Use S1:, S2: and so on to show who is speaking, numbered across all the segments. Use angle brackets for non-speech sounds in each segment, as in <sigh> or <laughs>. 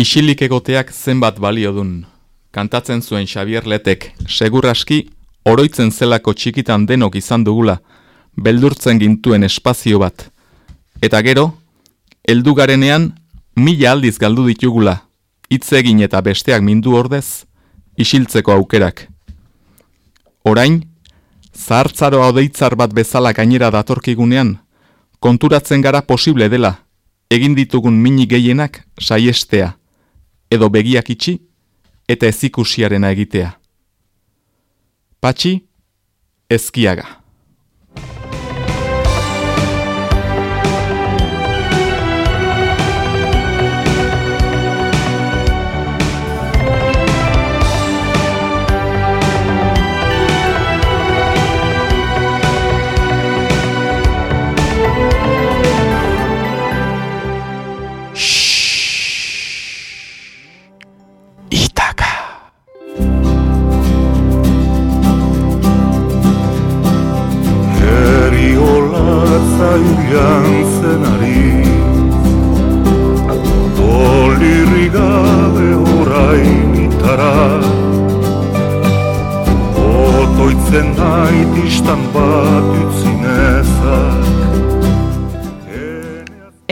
S1: Isilik egoteak zenbat balio dun. Kantatzen zuen Xavier Letek, seguraski, oroitzen zelako txikitan denok izan dugula, beldurtzen gintuen espazio bat. Eta gero, heldu garenean, mila aldiz galdu ditugula, hitz egin eta besteak mindu ordez, isiltzeko aukerak. Orain, zahartzaro odeitzar bat bezala gainera datorkigunean, konturatzen gara posible dela, egin ditugun mini gehienak saiestea, edo begiak itxi, eta ezikusiarena egitea. Patxi, ezkiaga.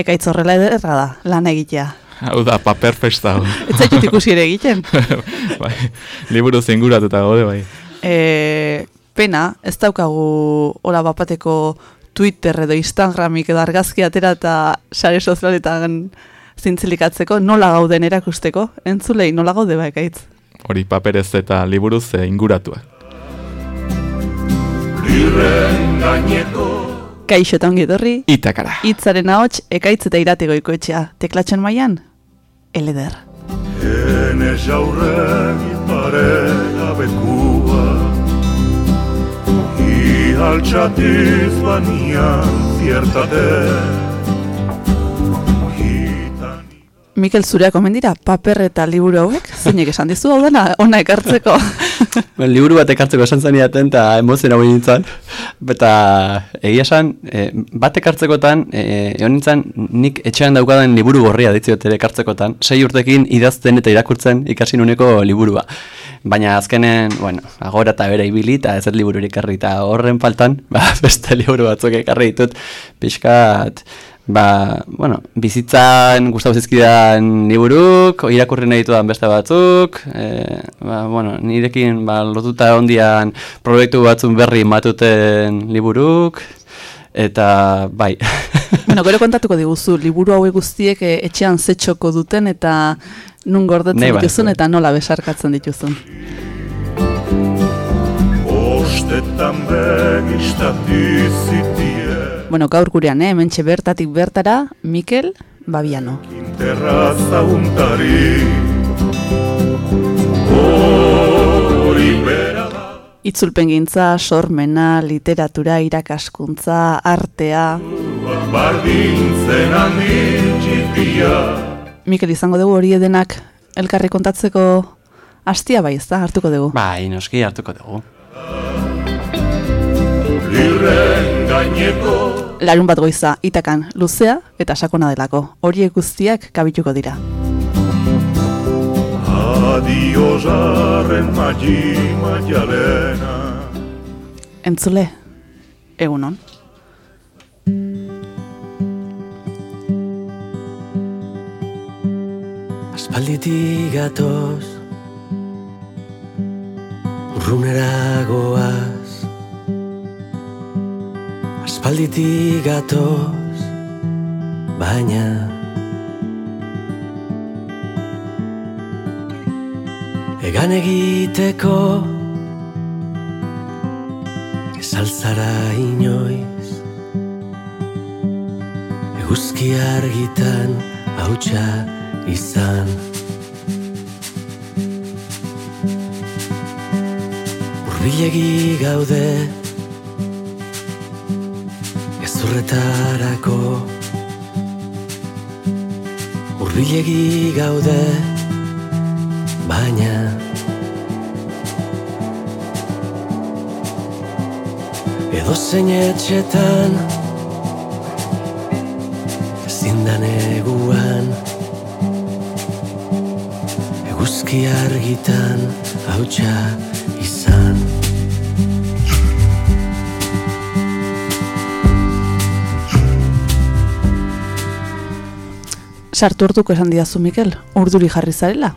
S2: Ekaitz horrela ederra da, lan egitea.
S1: Hau da, paper festa.
S2: Ez zaitut ikusi ere egiten. <laughs>
S1: bai, liburu zinguratuta gode, bai.
S2: E, pena, ez daukagu hola bapateko Twitter edo Instagramik edo argazki atera eta sare sozialetan zintzilikatzeko, nola gauden erakusteko, entzulei nola gaude ba ekaitz.
S1: Hori paperez eta liburuz inguratua.
S2: Lirren gaineko Kaixo eta ongi dorri.
S1: Itakara.
S2: Itzaren ahots, ekaitz eta irate goikoetxea. Teklatzen maian, eleder. Hene jaurren ipare bekua I altxatiz banian ziertate Mikel zurea komendira, paper eta liburu hauek, zeinek esan dizu hau dena, ona ekartzeko. <laughs>
S3: ben, liburu bat ekartzeko esan zen iaten, eta emozien hau nintzen. Eta egia esan, e, bat ekartzekotan, e, egon nintzen, nik etxean daukadan liburu gorria ditziot ere ekartzekotan. Sei urtekin idazten eta irakurtzen ikasi nuneko liburua. Baina azkenen, bueno, agora eta bere ibili eta ez liburu ekarri. Eta horren faltan, ba, <laughs> beste liburu batzuk ekarri ditut, pixkat, Ba, bueno, bizitzan gustatu zizkidan liburuk, irakurri nahi ditudan beste batzuk, e, ba, bueno, nirekin ba, lotuta ondian proiektu batzun berri matuten liburuk, eta bai. <laughs>
S2: bueno, gero kontatuko diguzu, liburu hauek guztiek eh, etxean zetxoko duten eta nun gordetzen bai, dituzun eta nola besarkatzen dituzun. Ostetan begistatizitia Bueno, gaur gurean, eh? mentxe bertatik bertara, Mikel Babiano. Itzulpen gintza, sormena, literatura, irakaskuntza, artea. Mikel izango dugu hori edenak elkarri kontatzeko hastia bai, ez da, hartuko dugu.
S3: Bai, noski hartuko dugu.
S2: Larun bat goiza, itakan, luzea eta sakona delako. Horiek guztiak kabituko dira. Adio jarren magi maialena. Entzule, egunon.
S4: Aspalditik gatoz, urrunera goaz, Aspalditik gatoz, baina Egan egiteko Ezaltzara inoiz? Eguzki argitan hautsa izan. Urbilegi gaude Zurretarako Urbilegi gaude Baina Edo zein etxetan Zindan eguan eguzki argitan hautsa izan
S2: Sartu orduko esan didazu, Mikel, urduri jarri zarela.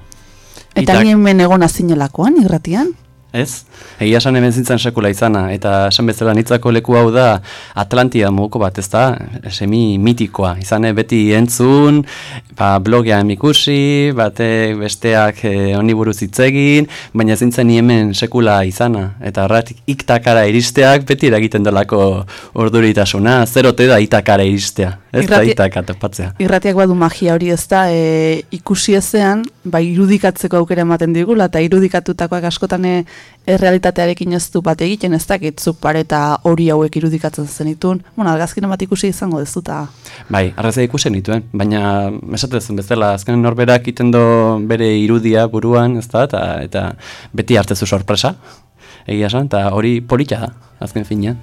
S2: Eta
S3: Itak.
S2: ni hemen egon azinelakoan, irratian.
S3: Ez? Egia esan hemen zintzen sekula izana, eta esan bezala nitzako leku hau da Atlantia moduko bat, ez da? Semi mitikoa, izan eh, beti entzun, ba, blogean ikusi, bate besteak eh, honi buruz hitz egin, baina zintzen ni hemen sekula izana, eta horretik iktakara iristeak beti eragiten delako orduritasuna, zerote da itakara iristea, ez da
S2: Irrati-
S3: itaka topatzea.
S2: Irratiak badu magia hori ez da, e, ikusi ezean, bai irudikatzeko aukera ematen digula, eta irudikatutakoak askotan e, errealitatearekin ez du bat egiten ez dakit zuk pareta hori hauek irudikatzen zenitun. Bueno, argazkin bat ikusi izango dezuta.
S3: Bai, arrazia ikusen dituen, baina esatezen bezala, azken norberak iten do bere irudia buruan, ez da, eta, eta beti hartzezu sorpresa, egia esan, eta hori polita da, azken finean.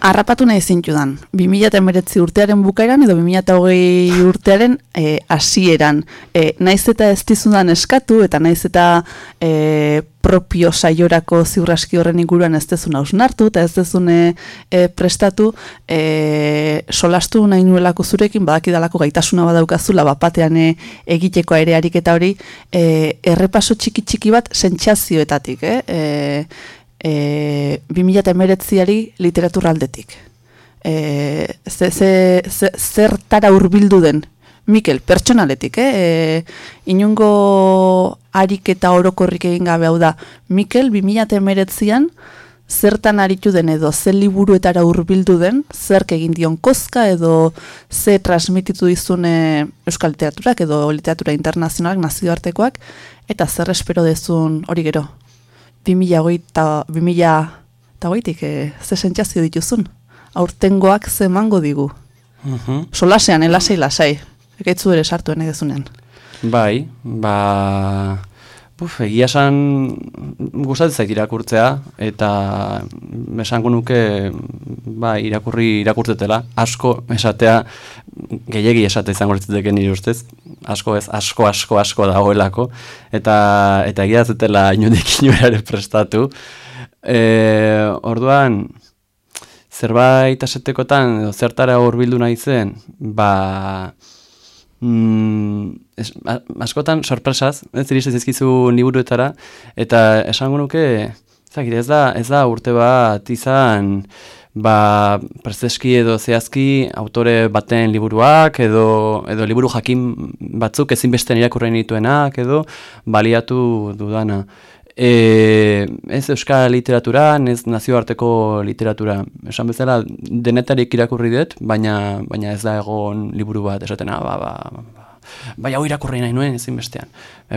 S2: Harrapatu nahi zintudan, 2019 urtearen bukaeran edo 2020 urtearen e, hasieran. E, naiz eta ez dizudan eskatu eta naiz eta e, propio saiorako ziurraski horren inguruan ez dezun hausnartu eta ez dezun e, e, prestatu e, solastu nahi nuelako zurekin badakidalako gaitasuna badaukazula bapatean e, egiteko ere ariketa hori e, errepaso txiki txiki bat sentsazioetatik, eh? E, e, 2019ari literatura aldetik. E, ze, ze, ze, zertara hurbildu den, Mikel, pertsonaletik, eh? E, inungo ariketa orokorrik egin gabe hau da, Mikel 2019an zertan aritu den edo ze liburuetara hurbildu den, zerk egin dion kozka edo ze transmititu dizune euskal literaturak edo literatura internazionalak nazioartekoak, eta zer espero dezun hori gero. 2008 eta goitik, e, ze sentsazio dituzun. Aurtengoak ze emango digu.
S3: Mhm.
S2: Solasean, elasei lasai. Ekaitzu ere sartu ene dezunean.
S3: Bai, ba... Buf, egia esan gustatzen irakurtzea eta esango nuke ba, irakurri irakurtetela. Asko esatea gehiegi esate izango litzateke nire ustez. Asko ez asko asko asko dagoelako. Eta eta egia zetela inondik <laughs> inora ere prestatu. E, orduan zerbait asetekotan edo zertara hurbildu nahi zen ba mm, es, a- askotan sorpresaz, ez iristen zizkizu liburuetara, eta esango nuke, zakit, ez da, ez da urte bat izan, ba, prezeski edo zehazki autore baten liburuak, edo, edo liburu jakin batzuk ezinbestean irakurren dituenak, edo baliatu dudana. E, ez euskal literaturan, ez nazioarteko literatura. Esan bezala, denetarik irakurri dut, baina, baina ez da egon liburu bat, esatena, ba, ba, ba, bai hau irakurri nahi nuen ezinbestean.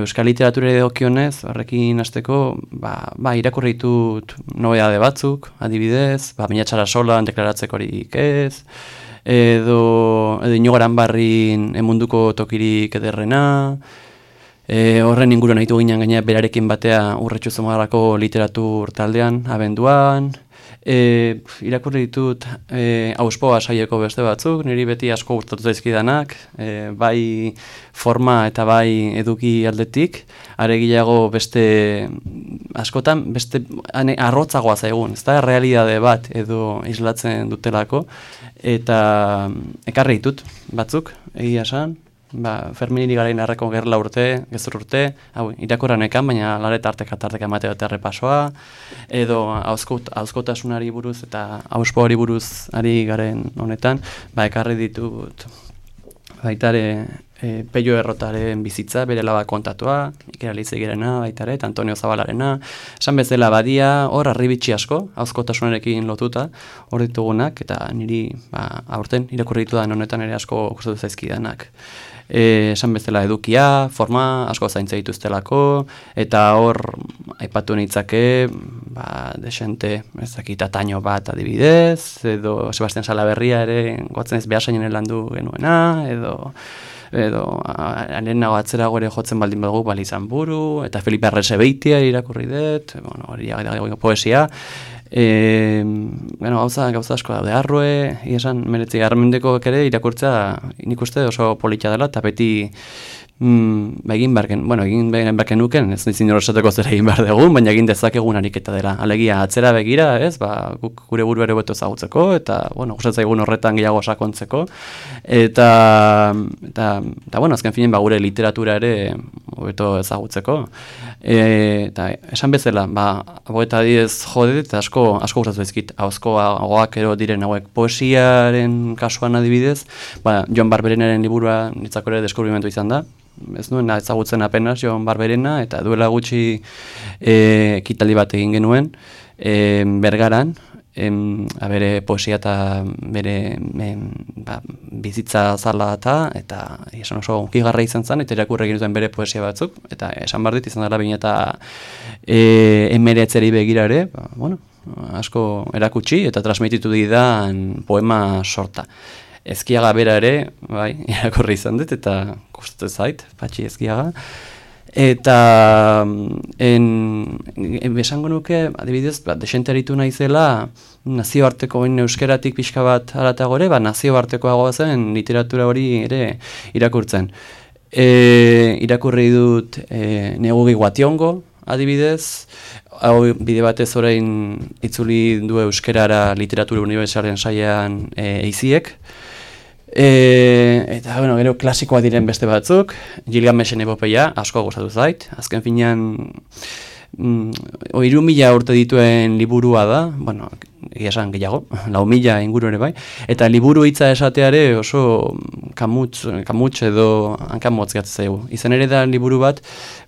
S3: Euskal literatura edokionez, horrekin hasteko, ba, ba, irakurri ditut nobedade batzuk, adibidez, ba, minatxara solan deklaratzekorik ez, edo, edo inogaran barrin emunduko tokirik ederrena, E, horren inguruan nahitu ginen gaina berarekin batea urretxu zumarrako literatur taldean, abenduan. E, irakurri ditut e, auspoa saieko beste batzuk, niri beti asko gustatu zaizkidanak, e, bai forma eta bai eduki aldetik, aregiago beste askotan, beste ane, arrotzagoa zaigun, ez da, realidade bat edo islatzen dutelako, eta ekarri ditut batzuk, egia esan, ba, Ferminiri garain harrako gerla urte, gezur urte, hau, irakurra nekan, baina lare tarteka tarteka emate dute errepasoa, edo hauzkot, hauzkotasunari buruz eta hauspo hori buruz ari garen honetan, ba, ekarri ditut baitare e, Peio Errotaren bizitza, bere laba kontatua, Iker Alizegirena baitare, eta Antonio Zabalarena, esan bezala badia, hor arribitxi asko, hauzkotasunarekin lotuta, hor ditugunak, eta niri ba, aurten irakurri ditudan honetan ere asko gustatu zaizkidanak. E, esan bezala edukia, forma, asko zaintza dituztelako, eta hor aipatu nitzake, ba, desente, ez dakit, ataino bat adibidez, edo Sebastian Salaberria ere, gotzen ez behasainen landu genuena, edo edo lehenago atzerago ere jotzen baldin badugu balizan buru, eta Felipe Arresebeitia irakurri dut, bueno, hori poesia, E, bueno, gauza, gauza asko daude, arroe, esan, meretzi, garramendeko ere irakurtzea nik uste oso politxa dela, eta beti mm, ba, egin barken, bueno, egin barken nuken, ez nizin horretako zer egin behar dugun, baina egin dezakegun ariketa dela. Alegia, atzera begira, ez, ba, guk gure buru ere beto zagutzeko, eta, bueno, gustatzen egun horretan gehiago sakontzeko, eta, eta, eta, bueno, azken finen, ba, gure literatura ere beto ezagutzeko. E, eta, esan bezala, ba, hau eta diez jode, asko, asko gustatzen ezkit, hauzko agoak ero diren hauek poesiaren kasuan adibidez, ba, John Barberenaren liburua nitzako ere deskubrimentu izan da, ez nuen ezagutzen apenas Jon Barberena eta duela gutxi e, ekitali bat egin genuen e, bergaran em, bere poesia eta bere em, ba, bizitza zala eta eta esan oso unkigarra izan zen eta irakurre egin bere poesia batzuk eta esan dit izan dela bine eta e, emereatzeri begira ere ba, bueno, asko erakutsi eta transmititu didan poema sorta ezkiaga bera ere, bai, <laughs> irakorri izan dut, eta gustatu zait, patxi ezkiaga. Eta en, en besango nuke, adibidez, ba, desentaritu naizela nazioarteko euskeratik pixka bat aratagore, ba, nazioartekoagoa zen literatura hori ere irakurtzen. E, irakurri dut e, negugi guationgo, adibidez, hau bide batez orain itzuli du euskerara literatura unibertsalen saian e, eiziek, E, eta, bueno, gero klasikoa diren beste batzuk, Gilgamesen epopeia, asko gustatu zait, azken finean, mm, oiru mila urte dituen liburua da, bueno, egia esan gehiago, <laughs> lau mila inguru ere bai, eta liburu hitza esateare oso kamutz, kamutz edo hankamotz gatzea zaigu. Izan ere da liburu bat,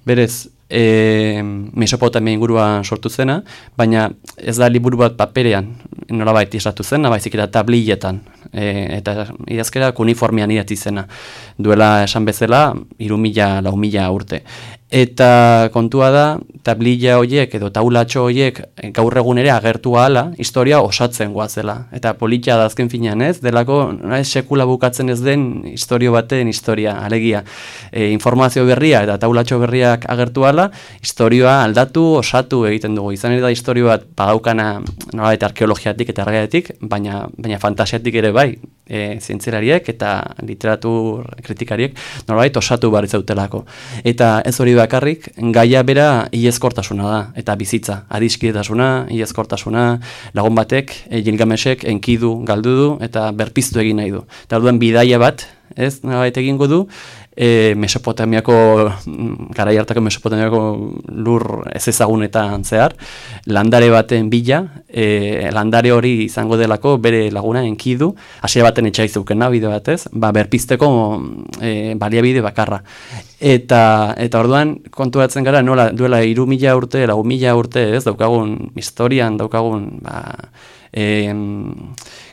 S3: berez, e, Mesopotamia inguruan sortu zena, baina ez da liburu bat paperean nolabait izatu zena, baizik eta tabliletan, e, eta idazkera uniformian idatzi zena. Duela esan bezala, irumila, lau mila urte. Eta kontua da, tablilla horiek edo taulatxo horiek gaur egun ere agertu ahala, historia osatzen guazela. Eta politia da azken finean ez, delako ez sekula bukatzen ez den historio baten historia, alegia. E, informazio berria eta taulatxo berriak agertu ahala, historioa aldatu, osatu egiten dugu. Izan ere da historio bat badaukana nola eta arkeologiatik eta argaiatik, baina, baina fantasiatik ere bai, e, zientzilariek eta literatur kritikariek norbait osatu behar zautelako. Eta ez hori bakarrik, gaia bera iezkortasuna da, eta bizitza, adiskietasuna, iezkortasuna, lagun batek, e, jilgamesek, enkidu, galdu du, eta berpiztu egin nahi du. Eta orduan bidaia bat, ez, norbait egingo du, e, Mesopotamiako, mm, gara hartako Mesopotamiako lur ez ezagunetan zehar, landare baten bila, e, landare hori izango delako bere laguna enkidu, hasi baten etxai bide batez, ba, berpizteko e, baliabide bakarra. Eta, eta orduan konturatzen gara nola duela iru mila urte, lagu mila urte ez, daukagun historian, daukagun ba, e,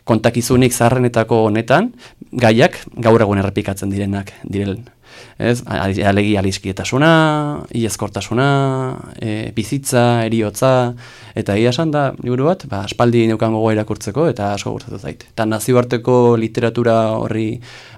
S3: kontakizunik zarrenetako honetan, gaiak gaur egun errepikatzen direnak diren. Ez, alegi alizkietasuna, iezkortasuna, e, bizitza, eriotza, eta ia esan da, liburu bat, ba, aspaldi neukan gogoa irakurtzeko, eta asko gurtatu zait. Eta nazioarteko literatura horri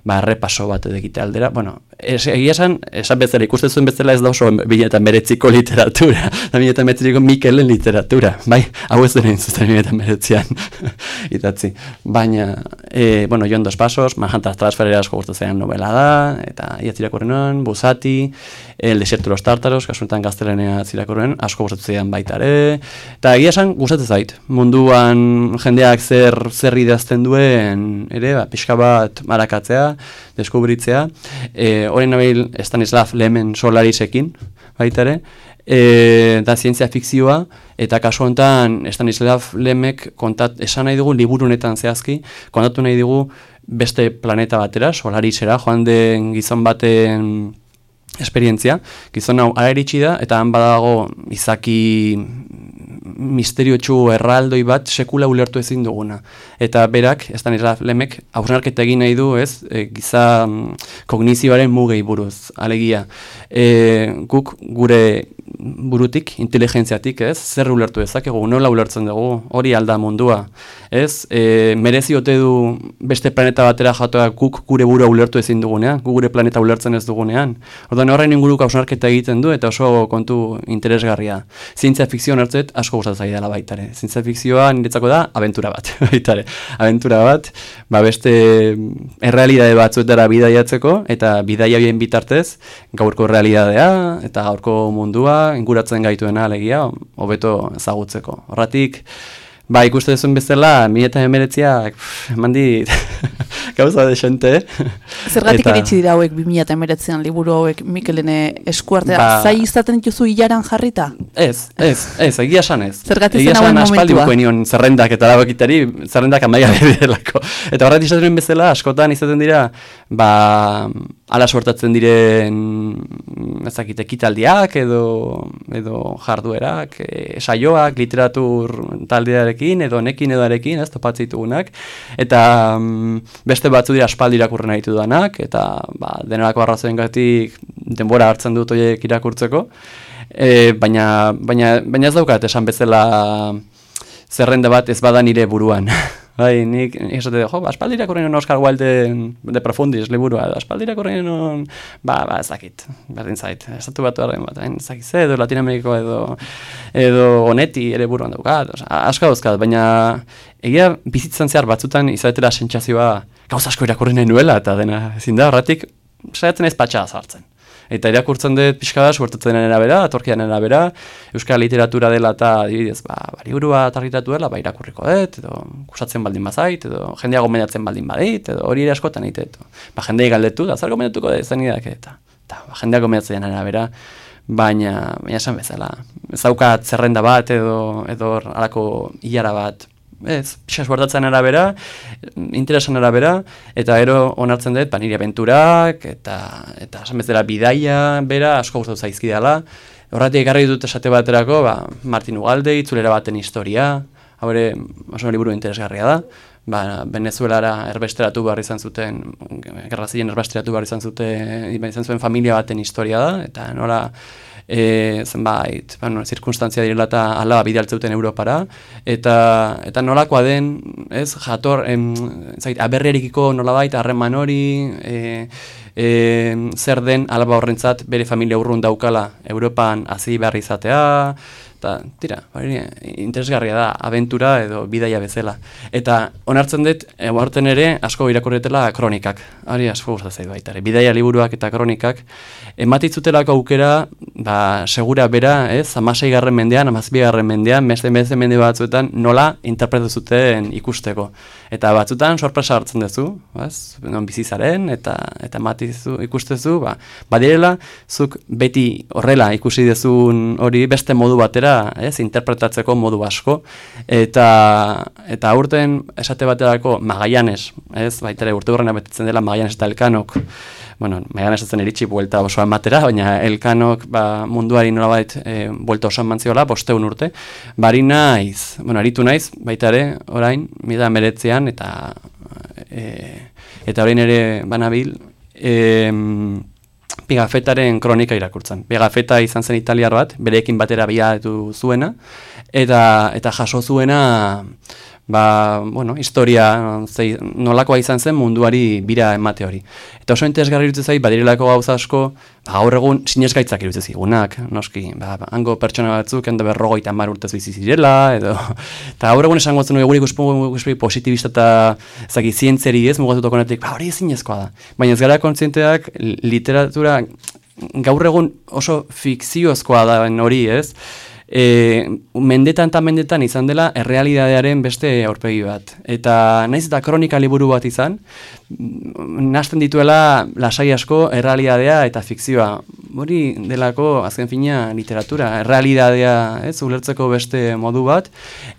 S3: ba, repaso bat edekite aldera. Bueno, es, egia esan, esan bezala, ikusten zuen bezala ez da oso biletan beretziko literatura, <laughs> da biletan beretziko Mikelen literatura, bai, hau ez denen zuten biletan beretzian, <laughs> itatzi. Baina, e, bueno, joan dos pasos, Manhattan transferera asko gustatzen novela da, eta ia zirakurrenan, Busati, El desierto de los tártaros, kasunetan gaztelenea zirakurren, asko gustatzen baita ere, eta egia esan gustatzen zait, munduan jendeak zer zer idazten duen, ere, ba, pixka bat marakatzea, deskubritzea. E, Horen nabil Stanislav Lemen solarisekin, baita ere, e, da zientzia fikzioa, eta kasu honetan Stanislav Lemek kontat, esan nahi dugu liburunetan zehazki, kontatu nahi dugu beste planeta batera, solarisera, joan den gizon baten esperientzia, gizon hau aeritsi da, eta han badago izaki misteriotsu erraldoi bat sekula ulertu ezin duguna. Eta berak, ez da lemek, hausnarketa egin nahi du, ez, e, giza mm, kognizioaren mugei buruz, alegia. E, guk gure burutik, inteligentziatik, ez? Zer ulertu dezakegu, nola ulertzen dugu, hori alda mundua, ez? E, merezi ote du beste planeta batera jatoa guk gure burua ulertu ezin dugunean, gure planeta ulertzen ez dugunean. Ordan horren inguruko hausnarketa egiten du eta oso kontu interesgarria. Zientzia fikzioan hartzet asko gustatzen zaidala baita ere. Zientzia fikzioa niretzako da abentura bat, <laughs> baita ere. Abentura bat, ba beste errealitate batzuetara bidaiatzeko eta bidaia bien bitartez gaurko realitatea eta gaurko mundua inguratzen gaituena alegia hobeto ezagutzeko. Horratik Ba, ikuste duzun bezala, mi eta emeretziak, mandi, <laughs> gauza de xente.
S2: Zergatik eta... iritsi dira hauek, bi eta liburu hauek Mikelene eskuartea, ba... zai izaten dituzu hilaran jarrita?
S3: Ez, ez, ez, egia esan ez.
S2: Zergatik zen hauen momentua?
S3: Egia zerrendak eta labakitari, zerrendak amaia <laughs> delako. Eta horret izaten bezala, askotan izaten dira, ba, ala sortatzen diren ezakite ekitaldiak edo edo jarduerak, e, saioak, literatur taldearekin edo nekin edo arekin, ez topatzitugunak eta mm, beste batzu dira aspaldi irakurren ditu danak eta ba denerako arrazoengatik denbora hartzen dut hoiek irakurtzeko. E, baina, baina, baina ez daukat esan bezala zerrenda bat ez bada nire buruan. <laughs> Bai, nik esate jo, aspaldira korren Oscar Wilde de Profundis liburua, aspaldira korren ba, ba, ez dakit, berdin zait, estatu batu arren bat, ez dakit, ze, edo Latinameriko edo, edo oneti ere buruan daukat, asko dauzkat, baina egia bizitzen zehar batzutan izatera sentsazioa gauza asko irakurri nuela, eta dena, ezin da, horretik, saiatzen ez patxa azartzen. Eta irakurtzen dut pixka da, suertatzen bera, atorkian bera, euskal literatura dela eta, adibidez, ba, bari burua tarritatu dela, ba, irakurriko dut, edo kusatzen baldin bazait, edo jendea gomendatzen baldin badit, edo hori ere askotan egite, ba, jendea galdetu, da, zer gomendatuko da, zen idak, eta, eta ba, jendea gomendatzen bera, baina, baina esan bezala, zaukat zerrenda bat, edo, edo alako hilara bat, ez, pixas bortatzen arabera, interesan arabera, eta ero onartzen dut, paniri aventurak, eta, eta esan bezala bidaia, bera, asko gustatu zaizkidala. Horratik ekarri dut esate baterako, ba, Martin Ugalde, itzulera baten historia, hau ere, oso liburu interesgarria da, ba, Venezuelara erbesteratu behar izan zuten, gerrazien erbesteratu behar izan zuten, izan zuen familia baten historia da, eta nola, e, zenbait, bueno, zirkunstantzia direla eta alaba bidaltzeuten Europara, eta, eta nolakoa den, ez, jator, em, zait, aberrerikiko nolabait, harreman hori, e, e, zer den alaba horrentzat bere familia urrun daukala Europan hazi behar izatea, eta tira, bari, interesgarria da, aventura edo bidaia bezala. Eta onartzen dut, eguarten ere, asko irakurretela kronikak. Ari asko gustatzen baita ere. Bidaia liburuak eta kronikak. Ematitzutelako aukera, ba, segura bera, ez, amasei garren mendean, amazbi garren mendean, meste mende batzuetan, nola interpretazuten ikusteko. Eta batzutan, sorpresa hartzen duzu, baz, non bizizaren, eta eta matizu ikustezu, ba, badirela, zuk beti horrela ikusi dezun hori beste modu batera ez, interpretatzeko modu asko, eta eta aurten esate baterako Magallanes, ez, baita ere urte betetzen dela Magallanes eta Elkanok, bueno, Magallanes ezen eritxi buelta osoan matera, baina Elkanok ba, munduari nolabait e, buelta osoan mantziola, bosteun urte, bari naiz, bueno, aritu naiz, baita ere, orain, mida meretzean, eta e, eta orain ere banabil, e, Pigafetaren kronika irakurtzen. Pigafeta izan zen italiar bat, berekin batera biatu zuena, eta eta jaso zuena ba, bueno, historia zei, nolakoa izan zen munduari bira emate hori. Eta oso interesgarri irutzen zait, badirelako gauza asko, ba, gaur egun sinesgaitzak irutzen zigunak, noski, ba, ba, hango pertsona batzuk, endo berrogoita mar urtez bizi zirela, edo, <laughs> eta gaur egun esan gotzen gure ikuspungu positibista eta zaki zientzeri ez, mugatutako netik, ba, hori ezin da. Baina ez gara kontzienteak literatura gaur egun oso fikziozkoa da hori ez, e, mendetan eta mendetan izan dela errealidadearen beste aurpegi bat. Eta naiz eta kronika liburu bat izan, nazten dituela lasai asko errealidadea eta fikzioa. Hori delako azken fina literatura, errealidadea ez, ulertzeko beste modu bat,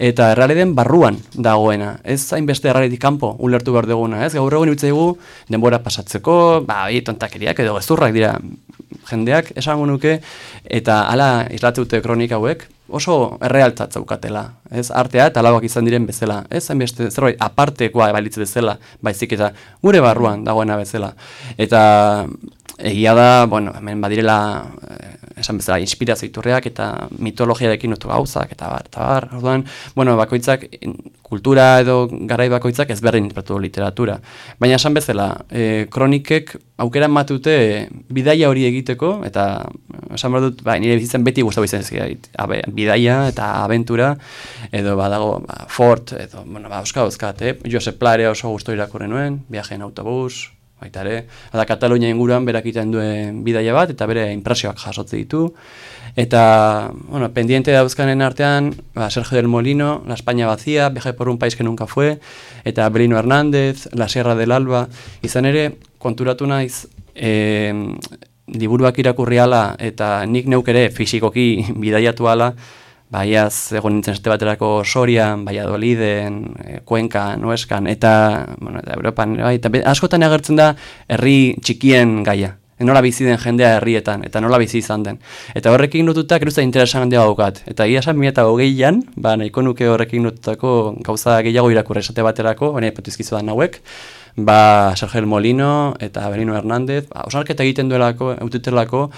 S3: eta errealiden barruan dagoena. Ez zain beste errealitik kanpo ulertu behar duguna. Ez, gaur egun dugu denbora pasatzeko, ba, tontakeriak edo gezurrak dira jendeak esango nuke eta hala islatute kronika hauek oso errealtzat zaukatela, ez? Artea eta lauak izan diren bezala, ez? Hainbeste zerbait apartekoa balitz bezala, baizik eta gure barruan dagoena bezala. Eta egia da, bueno, hemen badirela eh, esan bezala, inspirazio iturriak eta mitologiarekin notu gauzak, eta bar, eta bar, orduan, bueno, bakoitzak, kultura edo garai bakoitzak ezberdin interpretu literatura. Baina esan bezala, e, kronikek aukera matute bidaia hori egiteko, eta esan behar dut, ba, nire bizitzen beti guztabu izan ezagit, bidaia eta aventura, edo badago, ba, Ford, edo, bueno, ba, euska euskat, eh? Josep Plare oso guztu irakurren nuen, viaje en autobus, baita ere, eta Katalunia inguruan berak duen bidaia bat, eta bere impresioak jasotze ditu, Eta, bueno, pendiente dauzkanen artean, ba, Sergio del Molino, La España Vacía, Viaje por un país que nunca fue, eta Brino Hernández, La Sierra del Alba, izan ere, konturatu naiz, e, liburuak irakurri ala, eta nik neuk ere fizikoki <laughs> bidaiatu ala, baiaz egon nintzen zete baterako Sorian, Valladoliden, e, Cuenca, Nueskan, eta, bueno, eta Europan, bai, eta askotan agertzen da herri txikien gaia, nola bizi den jendea herrietan, eta nola bizi izan den. Eta horrekin notutak eruza interesan handia daukat. Eta ia esan eta hogeian, ba, nahiko nuke horrekin notutako gauza gehiago irakurre esate baterako, baina ipatizkizu da nahuek, ba, Sergio Molino eta Berino Hernández, ba, osarketa egiten duelako, eututelako,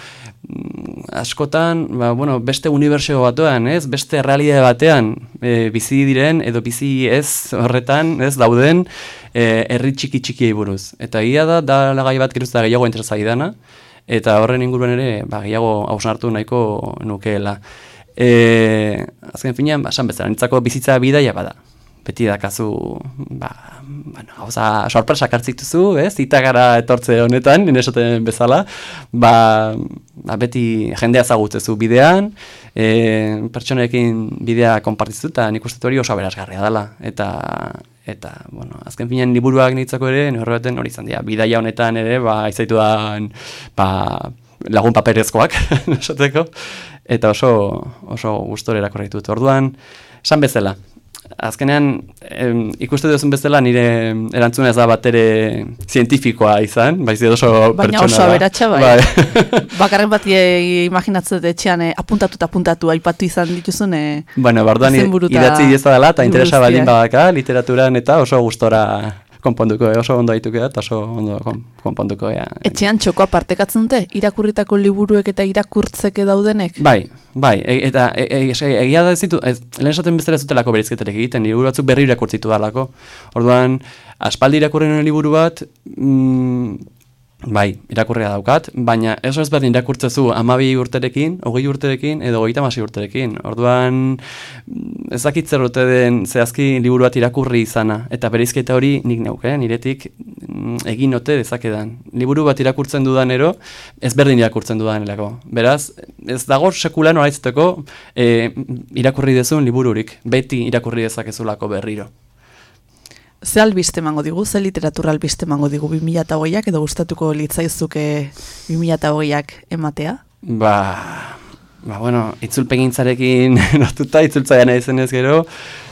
S3: mm, askotan, ba, bueno, beste unibertsio batuan, ez? Beste realidade batean e, bizi diren edo bizi ez horretan, ez dauden e, herri txiki txikiei buruz. Eta ia da da lagai bat geruz da gehiago interesa dana eta horren inguruan ere, ba, gehiago hausnartu nahiko nukeela. E, azken finean, ba, san bezala, nitzako bizitza bidaia bada beti dakazu, ba, bueno, hauza, sorpresak hartzituzu, ez, ita gara etortze honetan, nire esaten bezala, ba, ba, beti jendea zagutzezu bidean, e, pertsonekin bidea konpartizu, eta nik uste hori oso aberazgarria dela, eta, eta, bueno, azken finean liburuak nintzako ere, nire hori izan dira, bidaia honetan ere, ba, izaitu da, ba, lagun paperezkoak, <laughs> esateko, eta oso, oso gustorera korrektut. Orduan, esan bezala, azkenean em, ikuste duzun bezala nire erantzuna ez da bat ere zientifikoa izan, baiz edo oso
S2: Baina
S3: pertsona
S2: oso aberatxa bai.
S3: bai. <laughs>
S2: Bakarren bat imaginatzen etxean eh, apuntatu eta apuntatu aipatu izan dituzun eh,
S3: Bueno, bardoan idatzi dieza dela eta interesa baldin badaka literaturan eta oso gustora konponduko, oso ondo aituko da oso ondo kon- konponduko ea.
S2: Etxean txokoa partekatzen dute, irakurritako liburuek eta irakurtzeke daudenek?
S3: Bai, bai, e, eta e, e, e, egia da ez ditu, ez, lehen esaten bezala ez dutelako berizketarek egiten, liburu batzuk berri irakurtzitu dalako. Orduan, aspaldi irakurri nuen liburu bat, mm, bai, irakurria daukat, baina eso ez berdin irakurtzezu amabi urterekin, hogei urterekin, edo hogeita masi urterekin. Orduan, ez dakit zer ote den zehazki liburu bat irakurri izana, eta berizketa hori nik neuke, niretik mm, egin ote dezakedan. Liburu bat irakurtzen dudanero, ez berdin irakurtzen dudanelako. Beraz, ez dago sekulan horaitzteko e, irakurri dezun libururik, beti irakurri dezakezulako berriro.
S2: Ze albiste emango digu, ze literatura albiste emango digu 2008ak edo gustatuko litzaizuke 2008ak ematea?
S3: Ba, ba bueno, itzulpegintzarekin <laughs> nortuta, itzultzaia nahi zenez gero,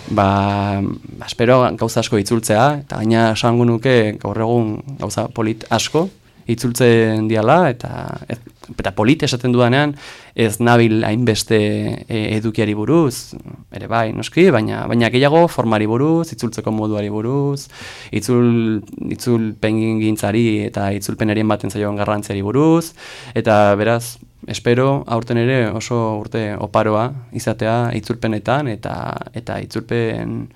S3: ba, ba, espero gauza asko itzultzea, eta gaina esango nuke gaur egun gauza polit asko itzultzen diala, eta, eta polit esaten dudanean, ez nabil hainbeste e, edukiari buruz, ere bai, noski, baina, baina gehiago formari buruz, itzultzeko moduari buruz, itzul, itzulpen gintzari eta itzulpenerien baten zaioan garrantziari buruz, eta beraz, espero aurten ere oso urte oparoa izatea itzulpenetan eta eta itzulpen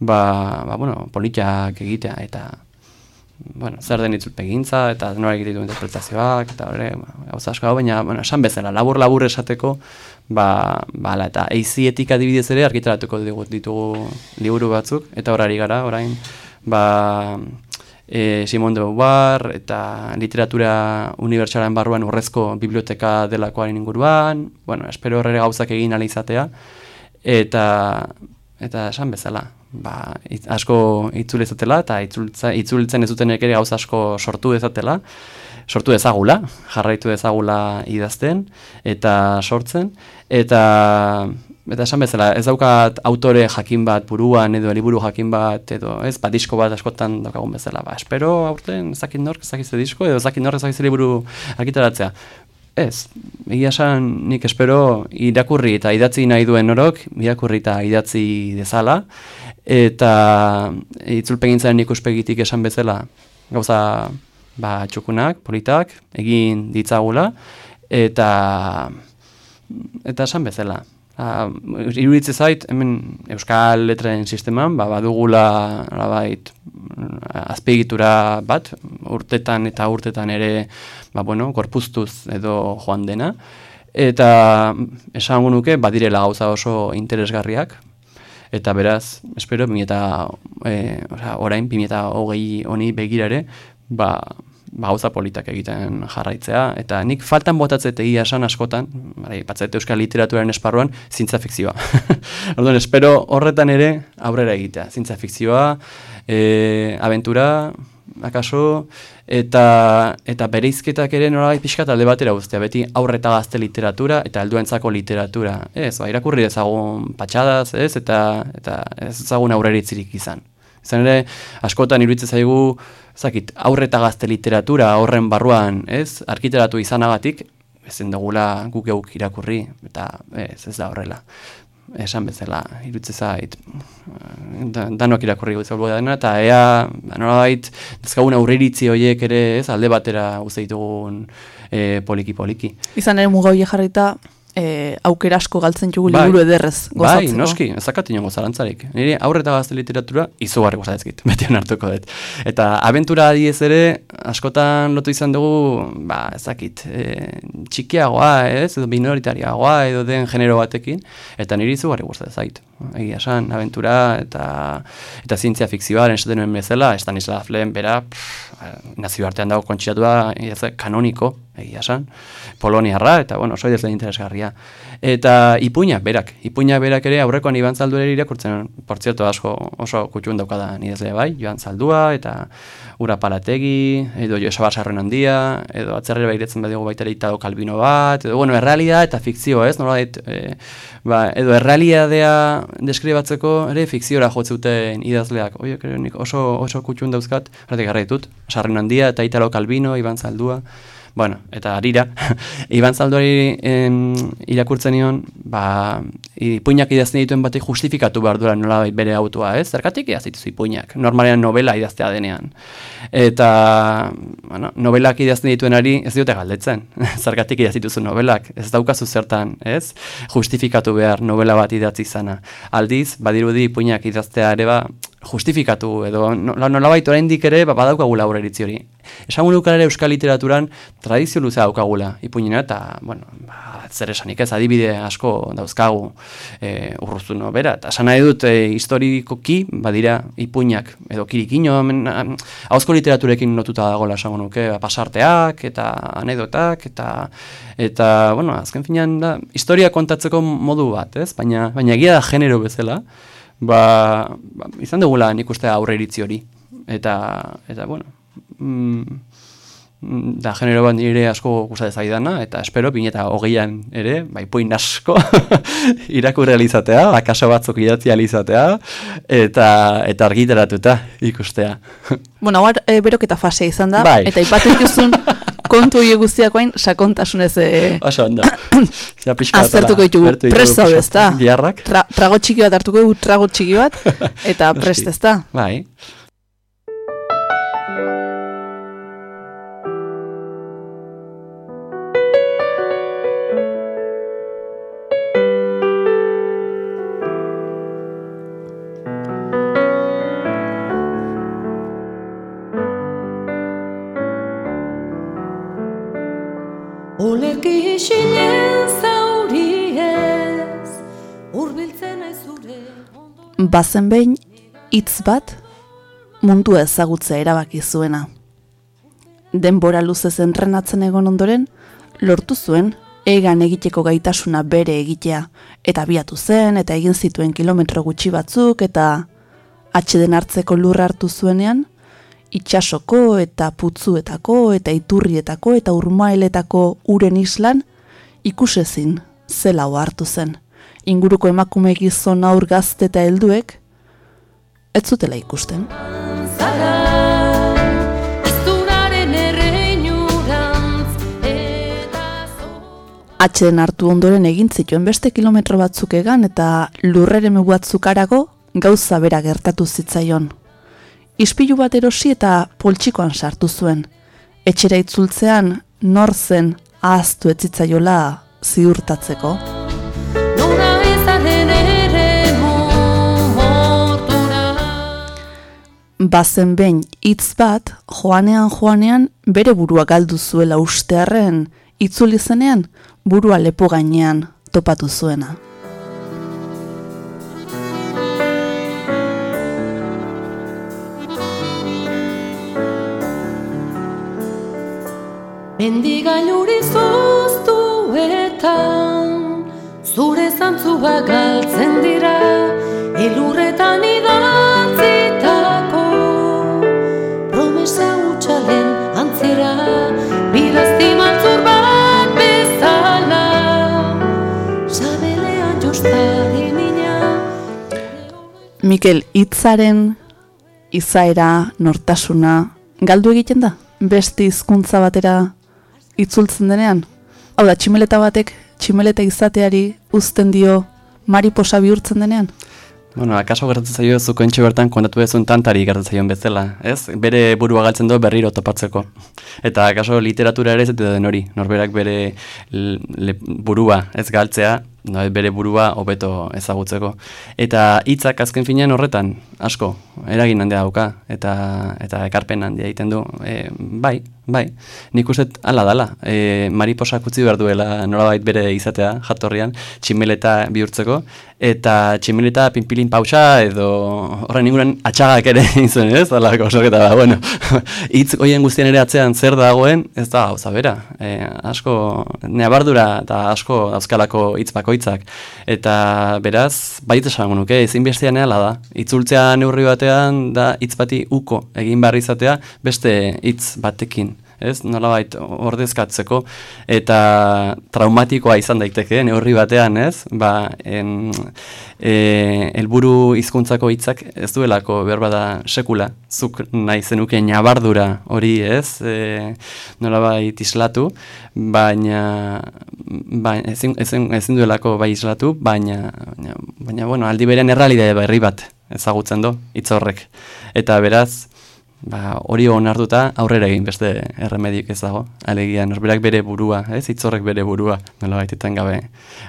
S3: ba, ba bueno, politiak egitea eta bueno, zer den itzulpegintza eta nora egite ditu interpretazioak eta hori, ba, gauza asko baina bueno, esan bezala, labur labur esateko ba, bala, eta eizietik adibidez ere argitaratuko ditugu, ditugu liburu batzuk eta horari gara, orain ba, e, Simon de Beauvoir eta literatura unibertsalaren barruan urrezko biblioteka delakoaren inguruan, bueno, espero horre gauzak egin ala izatea, eta, eta esan bezala, ba, it, asko itzul ezatela, eta itzultza, itzultzen ez dutenek ere gauza asko sortu dezatela, sortu ezagula, jarraitu ezagula idazten, eta sortzen, eta Eta esan bezala, ez daukat autore jakin bat buruan edo liburu jakin bat edo ez, ba, disko bat askotan daukagun bezala. Ba, espero aurten ezakit nork ezakitze disko edo ezakit nork ezakitze liburu argitaratzea. Ez, egia esan nik espero irakurri eta idatzi nahi duen norok, irakurri eta idatzi dezala, eta itzulpegintzaren ikuspegitik esan bezala gauza ba, txukunak, politak, egin ditzagula, eta eta esan bezala. Uh, Iruditzen zait, hemen Euskal Letren sisteman, ba, badugula labait, azpiegitura bat, urtetan eta urtetan ere, ba, bueno, korpuztuz edo joan dena, eta esan nuke badirela gauza oso interesgarriak, eta beraz, espero, eta e, orain, eta hogei honi begirare, ba, ba, gauza politak egiten jarraitzea, eta nik faltan botatzete egia esan askotan, bai, batzete euskal literaturaren esparruan, zintza fikzioa. <laughs> Orduan, espero horretan ere aurrera egitea, zintza fikzioa, e, aventura, akaso, eta eta bereizketak ere nolabait pixka talde batera guztia, beti aurreta gazte literatura eta helduentzako literatura. Ez, ba, irakurri dezagun patxadaz, ez, eta, eta ez ezagun aurreritzirik izan. Izan ere, askotan iruditzen zaigu, zakit, aurreta gazte literatura horren barruan, ez, arkiteratu izanagatik, ezen dugula guk euk irakurri, eta ez, ez da horrela. Esan bezala, irutze zait, da, danoak irakurri guzti dena, eta ea, ba, nola aurreritzi horiek ere, ez, alde batera guztitugun e, poliki-poliki.
S2: Izan ere muga jarrita, e, aukera asko galtzen jugu bai, liburu ederrez
S3: gozatzeko. Bai, noski, ezakat inongo zarantzarik. Nire aurreta gazte literatura izugarri gozatzkit, <laughs> beti hartuko dut. Eta abentura adiez ere, askotan lotu izan dugu, ba, ezakit, e, txikiagoa, ez, edo minoritariagoa, edo den genero batekin, eta nire izugarri gozatzen zait. Egia esan, aventura eta eta zientzia fikzioaren esaten nuen bezala, Stanislav Lehen bera, pff, nazio artean dago kontxitatua, kanoniko, egia esan, poloniarra, eta bueno, oso idazle interesgarria. Eta ipuñak berak, ipuñak berak ere aurrekoan Iban Zaldua ere irakurtzen, portzierto asko oso kutxun daukada idazle bai, Iban Zaldua, eta Ura Palategi, edo Joseba Sarren handia, edo atzerre bairetzen badiago baita ere itado kalbino bat, edo bueno, errealidad eta fikzio, ez, nola e, ba, edo errealidadea deskribatzeko ere fikziora jotzuten idazleak, oie, oso, oso kutxun dauzkat, horretik garra Sarren handia eta italo kalbino, Iban Zaldua, Bueno, eta arira, <laughs> Iban Zalduari irakurtzen nion, ba, ipuinak idazten dituen batek justifikatu behar duela nola bere autua, ez? Zergatik idaztitu ipuinak, normalean novela idaztea denean. Eta, bueno, novelak idazten dituenari ez diote galdetzen, <laughs> zergatik idaztituzu novelak, ez daukazu zertan, ez? Justifikatu behar novela bat idatzi izana. Aldiz, badirudi ipuinak idaztea ere ba, justifikatu edo nola no, oraindik ere ba, badaukagula aurreritzi hori. Esan ere euskal literaturan tradizio luzea daukagula ipuinena eta bueno, ba, zer esanik ez adibide asko dauzkagu e, urruztu no, bera. Eta esan dut e, historikoki badira ipuinak edo kirikino hauzko literaturekin notuta dagoela esango nuke ba, pasarteak eta anekdotak eta eta bueno, azken finean da historia kontatzeko modu bat, ez? Baina, baina egia da genero bezala ba, ba izan dugula nik uste aurre iritzi hori. Eta, eta bueno, mm, da genero bat nire asko gustatzen zaidana, eta espero, bineta hogeian ere, bai poin asko <laughs> irakurre alizatea, akaso batzuk idatzi alizatea, eta, eta argitaratuta ikustea.
S2: bueno, hau e, beroketa fasea izan da, bai. eta ipatik duzun <laughs> kontu hie guztiak bain, sakontasunez e...
S3: Oso, ondo. <coughs>
S2: Azertuko ditugu, prest zau ez da.
S3: Biarrak.
S2: trago txiki bat hartuko dugu, trago txiki bat, <laughs> eta prest ez da.
S3: Bai.
S2: Bazen behin hitz bat mundu ezagutzea erabaki zuena. Denbora luzez entrenatzen egon ondoren, lortu zuen egan egiteko gaitasuna bere egitea, eta biatu zen, eta egin zituen kilometro gutxi batzuk, eta atxeden hartzeko lurra hartu zuenean, itxasoko eta putzuetako eta iturrietako eta urmaeletako uren islan ikusezin zela hartu zen inguruko emakume gizon aur gazte eta helduek ez zutela ikusten. Atxeden hartu ondoren egin zituen beste kilometro batzuk egan eta lurrere batzuk arago gauza bera gertatu zitzaion. Ispilu bat erosi eta poltsikoan sartu zuen. Etxera itzultzean nor zen ahaztu etzitzaiola ziurtatzeko. Bazen behin hitz bat, joanean joanean bere burua galdu zuela ustearren, itzuli zenean burua lepo gainean topatu zuena.
S5: Mendigailuri zuztu eta Zure zantzua galtzen dira Elurretan
S2: Mikel, hitzaren izaera, nortasuna, galdu egiten da? Beste hizkuntza batera itzultzen denean? Hau da, tximeleta batek, tximeleta izateari uzten dio mariposa bihurtzen denean?
S3: Bueno, akaso gertatzen zaio zuko entxe bertan kontatu dezun tantari gertatzen zaion bezala, ez? Bere burua galtzen du berriro topatzeko. Eta akaso literatura ere ez den hori, norberak bere l- le, burua ez galtzea, bere burua hobeto ezagutzeko. Eta hitzak azken finean horretan, asko, eragin handia dauka, eta, eta ekarpen handia egiten du. E, bai, bai, nik uste ala dala, e, mariposak utzi behar duela nolabait bere izatea jatorrian, tximeleta bihurtzeko, eta tximeleta pinpilin pausa edo horren inguruan atxagak ere <laughs> izan, ez? Alako soketa da, bueno, <laughs> hitz hoien guztien ere atzean zer dagoen, ez da gauza bera. E, asko, neabardura eta asko dauzkalako hitz bakoitzak. Eta beraz, baita esango nuke, ezinbestean hala da. Itzultzea neurri batean da hitz bati uko egin behar izatea beste hitz batekin ez, nolabait ordezkatzeko, eta traumatikoa izan daiteke, neurri batean, ez, ba, en, e, elburu hizkuntzako hitzak ez duelako berbada sekula, zuk nahi zenuke nabardura hori, ez, e, nolabait islatu, baina, baina ezin, ezin, ezin duelako bai islatu, baina, baina, baina bueno, aldi beren errealidade berri bat ezagutzen du, hitz horrek. Eta beraz, ba, hori onartuta aurrera egin beste erremediok ez dago. Alegia, norberak bere burua, ez hitzorrek bere burua, nola baitetan gabe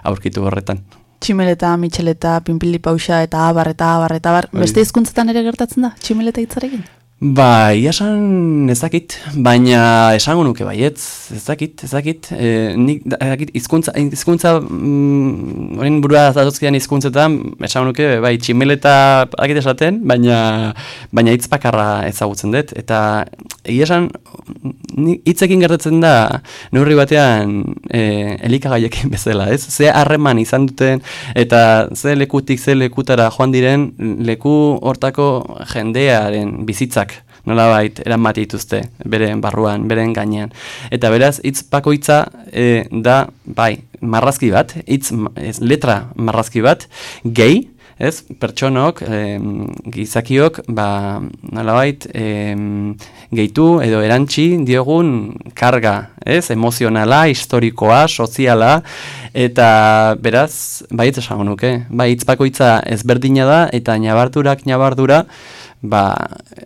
S3: aurkitu horretan.
S2: Tximeleta, mitxeleta, pinpili pausa eta abar eta abar eta abar. Beste hizkuntzetan ere gertatzen da, tximeleta hitzarekin?
S3: Ba, ia esan ez dakit, baina esango nuke baietz, ez dakit, ez dakit, e, nik, da- ez dakit, izkuntza, izkuntza, mm, horien burua zatozkidan izkuntzetan, esango nuke, bai, tximeleta dakit esaten, baina, baina hitz bakarra ezagutzen dut, eta egia esan, ni- hitzekin gertatzen da, neurri batean, e, elikagaiekin <laughs> bezala, ez? Ze harreman izan duten, eta ze lekutik, ze lekutara joan diren, leku hortako jendearen bizitzak nolabait eramate dituzte beren barruan, beren gainean. Eta beraz, hitz bakoitza e, da, bai, marrazki bat, hitz ez, letra marrazki bat, gehi, ez, pertsonok, em, gizakiok, ba, nolabait, em, gehitu edo erantzi diogun karga, ez, emozionala, historikoa, soziala, eta beraz, bai esango nuke, bai hitz bakoitza ezberdina da, eta nabardurak nabardura, ba,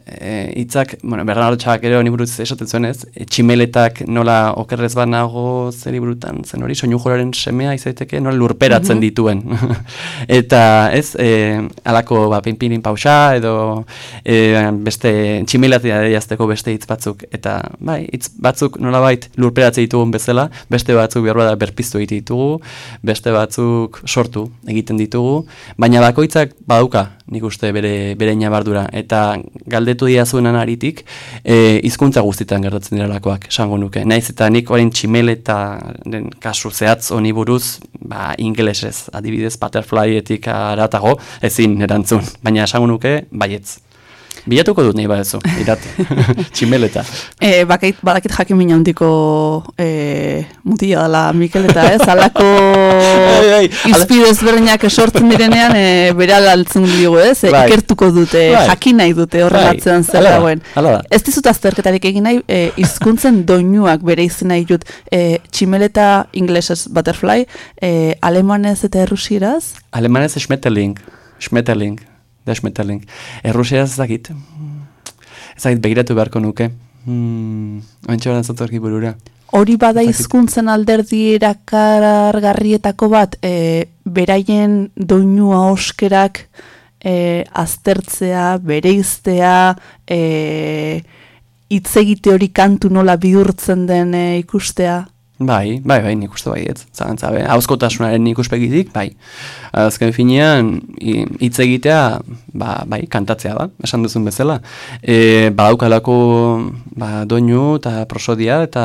S3: e, hitzak, bueno, Bernardo Txak ere honi buruz esaten zuen ez, e, tximeletak nola okerrez banago zer burutan zen hori, soinu joraren semea izaiteke, nola lurperatzen dituen. <laughs> Eta ez, e, alako ba, pinpinin pausa edo e, beste tximelatia jazteko beste hitz batzuk. Eta bai, hitz batzuk nolabait lurperatzen ditugun bezala, beste batzuk behar bada berpiztu egiten ditugu, beste batzuk sortu egiten ditugu, baina bakoitzak badauka nik uste bere, bere nabardura. Eta galdetu diazuenan aritik, e, hizkuntza guztietan gertatzen direlakoak, esango nuke. Naiz eta nik orain tximeleta den kasu zehatz honi buruz, ba, ingelesez, adibidez, butterflyetik aratago, ezin erantzun. Baina esango nuke, baietz. Bilatuko dut nahi badezu, irat, <laughs> tximeleta.
S2: E, bakait, badakit jakin mina handiko e, mutila dela Mikel eta ez, alako <laughs> izpidez berdinak esortzen direnean e, bere altzen digu ez, e,
S3: Bai.
S2: ikertuko dute,
S3: Bai.
S2: jakin nahi dute horrelatzean
S3: Bai,
S2: zer
S3: hala da,
S2: dagoen. Ez dizut azterketarik egin nahi, e, hizkuntzen doinuak bere izan nahi dut, e, tximeleta inglesez butterfly, e, alemanez eta errusieraz,
S3: Alemanez Schmetterling, Schmetterling, da Schmetterling. Errusiaz ez dakit. Ez dakit begiratu beharko nuke. Hmm, badan zatorki burura.
S2: hori bada hizkuntzen alderdi erakargarrietako bat, e, beraien doinua oskerak e, aztertzea, bereiztea, e, hitz egite hori kantu nola bihurtzen den e, ikustea.
S3: Bai, bai, bai, nik uste bai, ez. Zalantza, be, hauzkotasunaren ikuspegitik, bai. Azken finean, hitz egitea, ba, bai, kantatzea da, esan duzun bezala. E, badaukalako, ba, doinu eta prosodia eta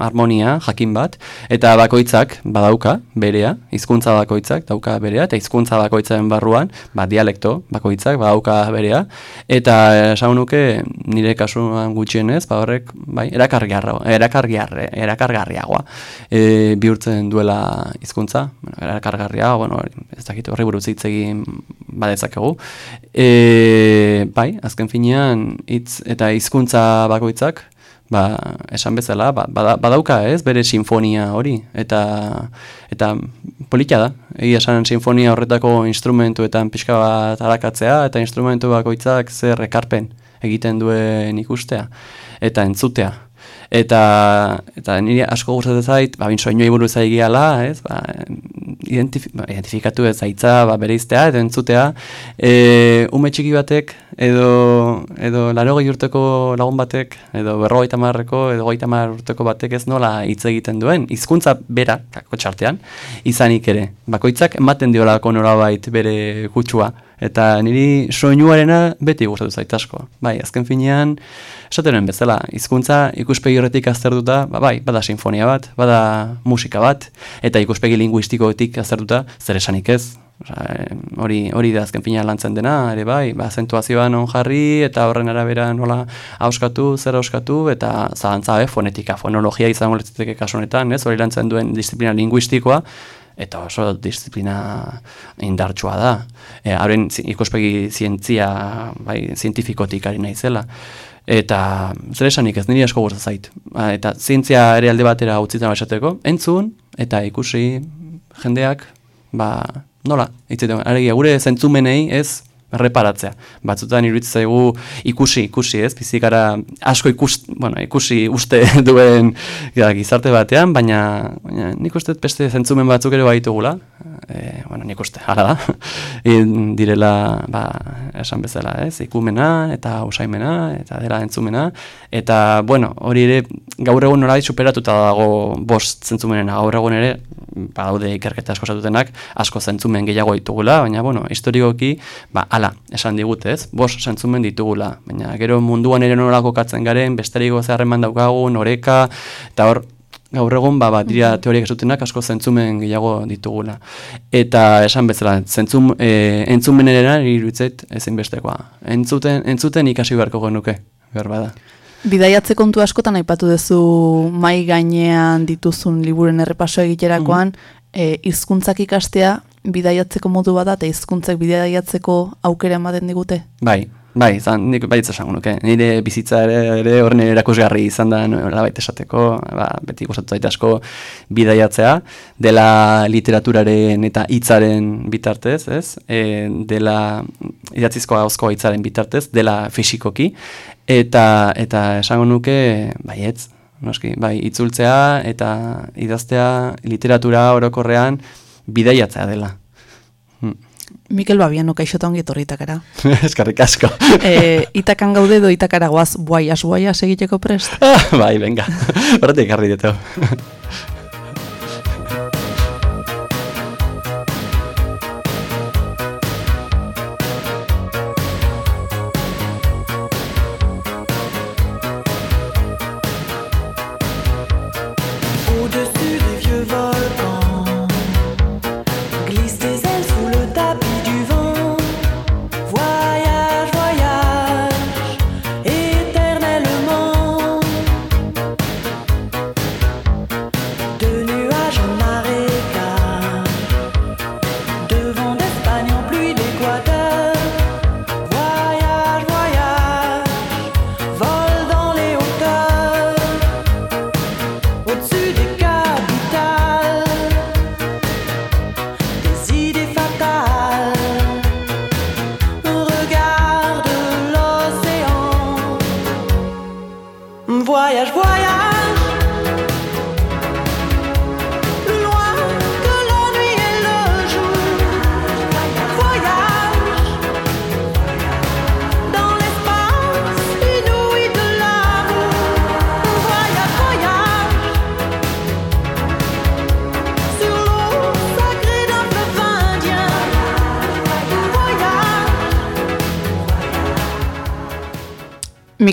S3: harmonia jakin bat, eta bakoitzak badauka berea, hizkuntza bakoitzak dauka berea, eta hizkuntza bakoitzaren barruan, ba, dialekto bakoitzak badauka berea, eta esan nuke nire kasuan gutxienez, ba horrek, bai, erakargarra, erakargarre, erakargarriagoa e, bihurtzen duela hizkuntza, bueno, erakargarria, bueno, ez dakit horri buruz hitz egin badezakegu. E, bai, azken finean hitz eta hizkuntza bakoitzak ba, esan bezala, ba, bada- badauka ez, bere sinfonia hori, eta eta polita da, egia esan sinfonia horretako instrumentuetan pixka bat arakatzea, eta instrumentu bakoitzak zer ekarpen egiten duen ikustea, eta entzutea. Eta, eta nire asko gustatzen zait, ba, soinuei buruz aigiala, ez, ba, identifi, ba, identifikatu ez zaitza, ba, bereiztea, edo entzutea, e, ume txiki batek, edo, edo laro urteko lagun batek, edo berrogeita marreko, edo goita urteko batek ez nola hitz egiten duen, hizkuntza bera, txartean, izanik ere. Bakoitzak ematen diolako norabait bere kutsua, eta niri soinuarena beti gustatu zait asko. Bai, azken finean, esateren bezala, hizkuntza ikuspegi horretik aztertuta, ba, bai, bada sinfonia bat, bada musika bat, eta ikuspegi linguistikoetik aztertuta, zer esanik ez. Hori, hori da azken finean lantzen dena, ere bai, ba, zentuazioa non jarri, eta horren arabera nola hauskatu, zer hauskatu, eta zalantza, be, fonetika, fonologia izango litzateke kasu honetan, ez, hori lantzen duen disiplina linguistikoa, eta oso disiplina indartsua da. E, haren ikuspegi zientzia, bai, zientifikotik ari naizela. Eta zer esanik ez niri asko gustatzen zait. Eta zientzia ere alde batera utzitzen esateko, entzun eta ikusi jendeak, ba, nola, hitzetan, alegia, gure zentzumenei ez reparatzea. Batzutan iruditzen zaigu ikusi, ikusi, ez? Bizikara asko ikus, bueno, ikusi uste <laughs> duen ja, gizarte batean, baina, baina nik uste beste zentzumen batzuk ere baitugula. E, bueno, nik uste, hala da. <laughs> In, direla, ba, esan bezala, ez? Ikumena eta usaimena eta dela entzumena. Eta, bueno, hori ere gaur egun norai superatuta dago bost zentzumenena. Gaur egun ere, badaude ikerketa asko zatutenak, asko zentzumen gehiago ditugula, baina, bueno, historikoki, ba, ala, esan digute, ez? Bost zentzumen ditugula. Baina, gero munduan ere nolako katzen garen, besteriko zeharreman daukagun, oreka, eta hor, gaur egun ba, ba dira teoriak esutenak asko zentzumen gehiago ditugula. Eta esan bezala, zentzum, e, entzumenera iruditzait ezinbestekoa. Entzuten, entzuten ikasi beharko genuke, behar bada.
S2: Bidaiatze kontu askotan aipatu duzu mai gainean dituzun liburen errepaso egiterakoan, e, hizkuntzak ikastea bidaiatzeko modu bada eta hizkuntzak bidaiatzeko aukera ematen digute.
S3: Bai, bai, zan, nik baitza esango nuke. Nire bizitza ere, ere horren erakusgarri izan da nola baita esateko, ba, beti gustatu zait asko bidaiatzea, dela literaturaren eta hitzaren bitartez, ez? E, dela idatzizko hauzko hitzaren bitartez, dela fisikoki, eta eta esango nuke, baietz, noski, bai, itzultzea eta idaztea literatura orokorrean bidaiatzea dela.
S2: Mikel Babiano kaixota ongi etorritakara. <laughs>
S3: Eskarrik asko. <laughs>
S2: e, itakan gaude do itakara goaz buaias buaias egiteko prest. <laughs>
S3: bai, venga. Horretik jarri ditu.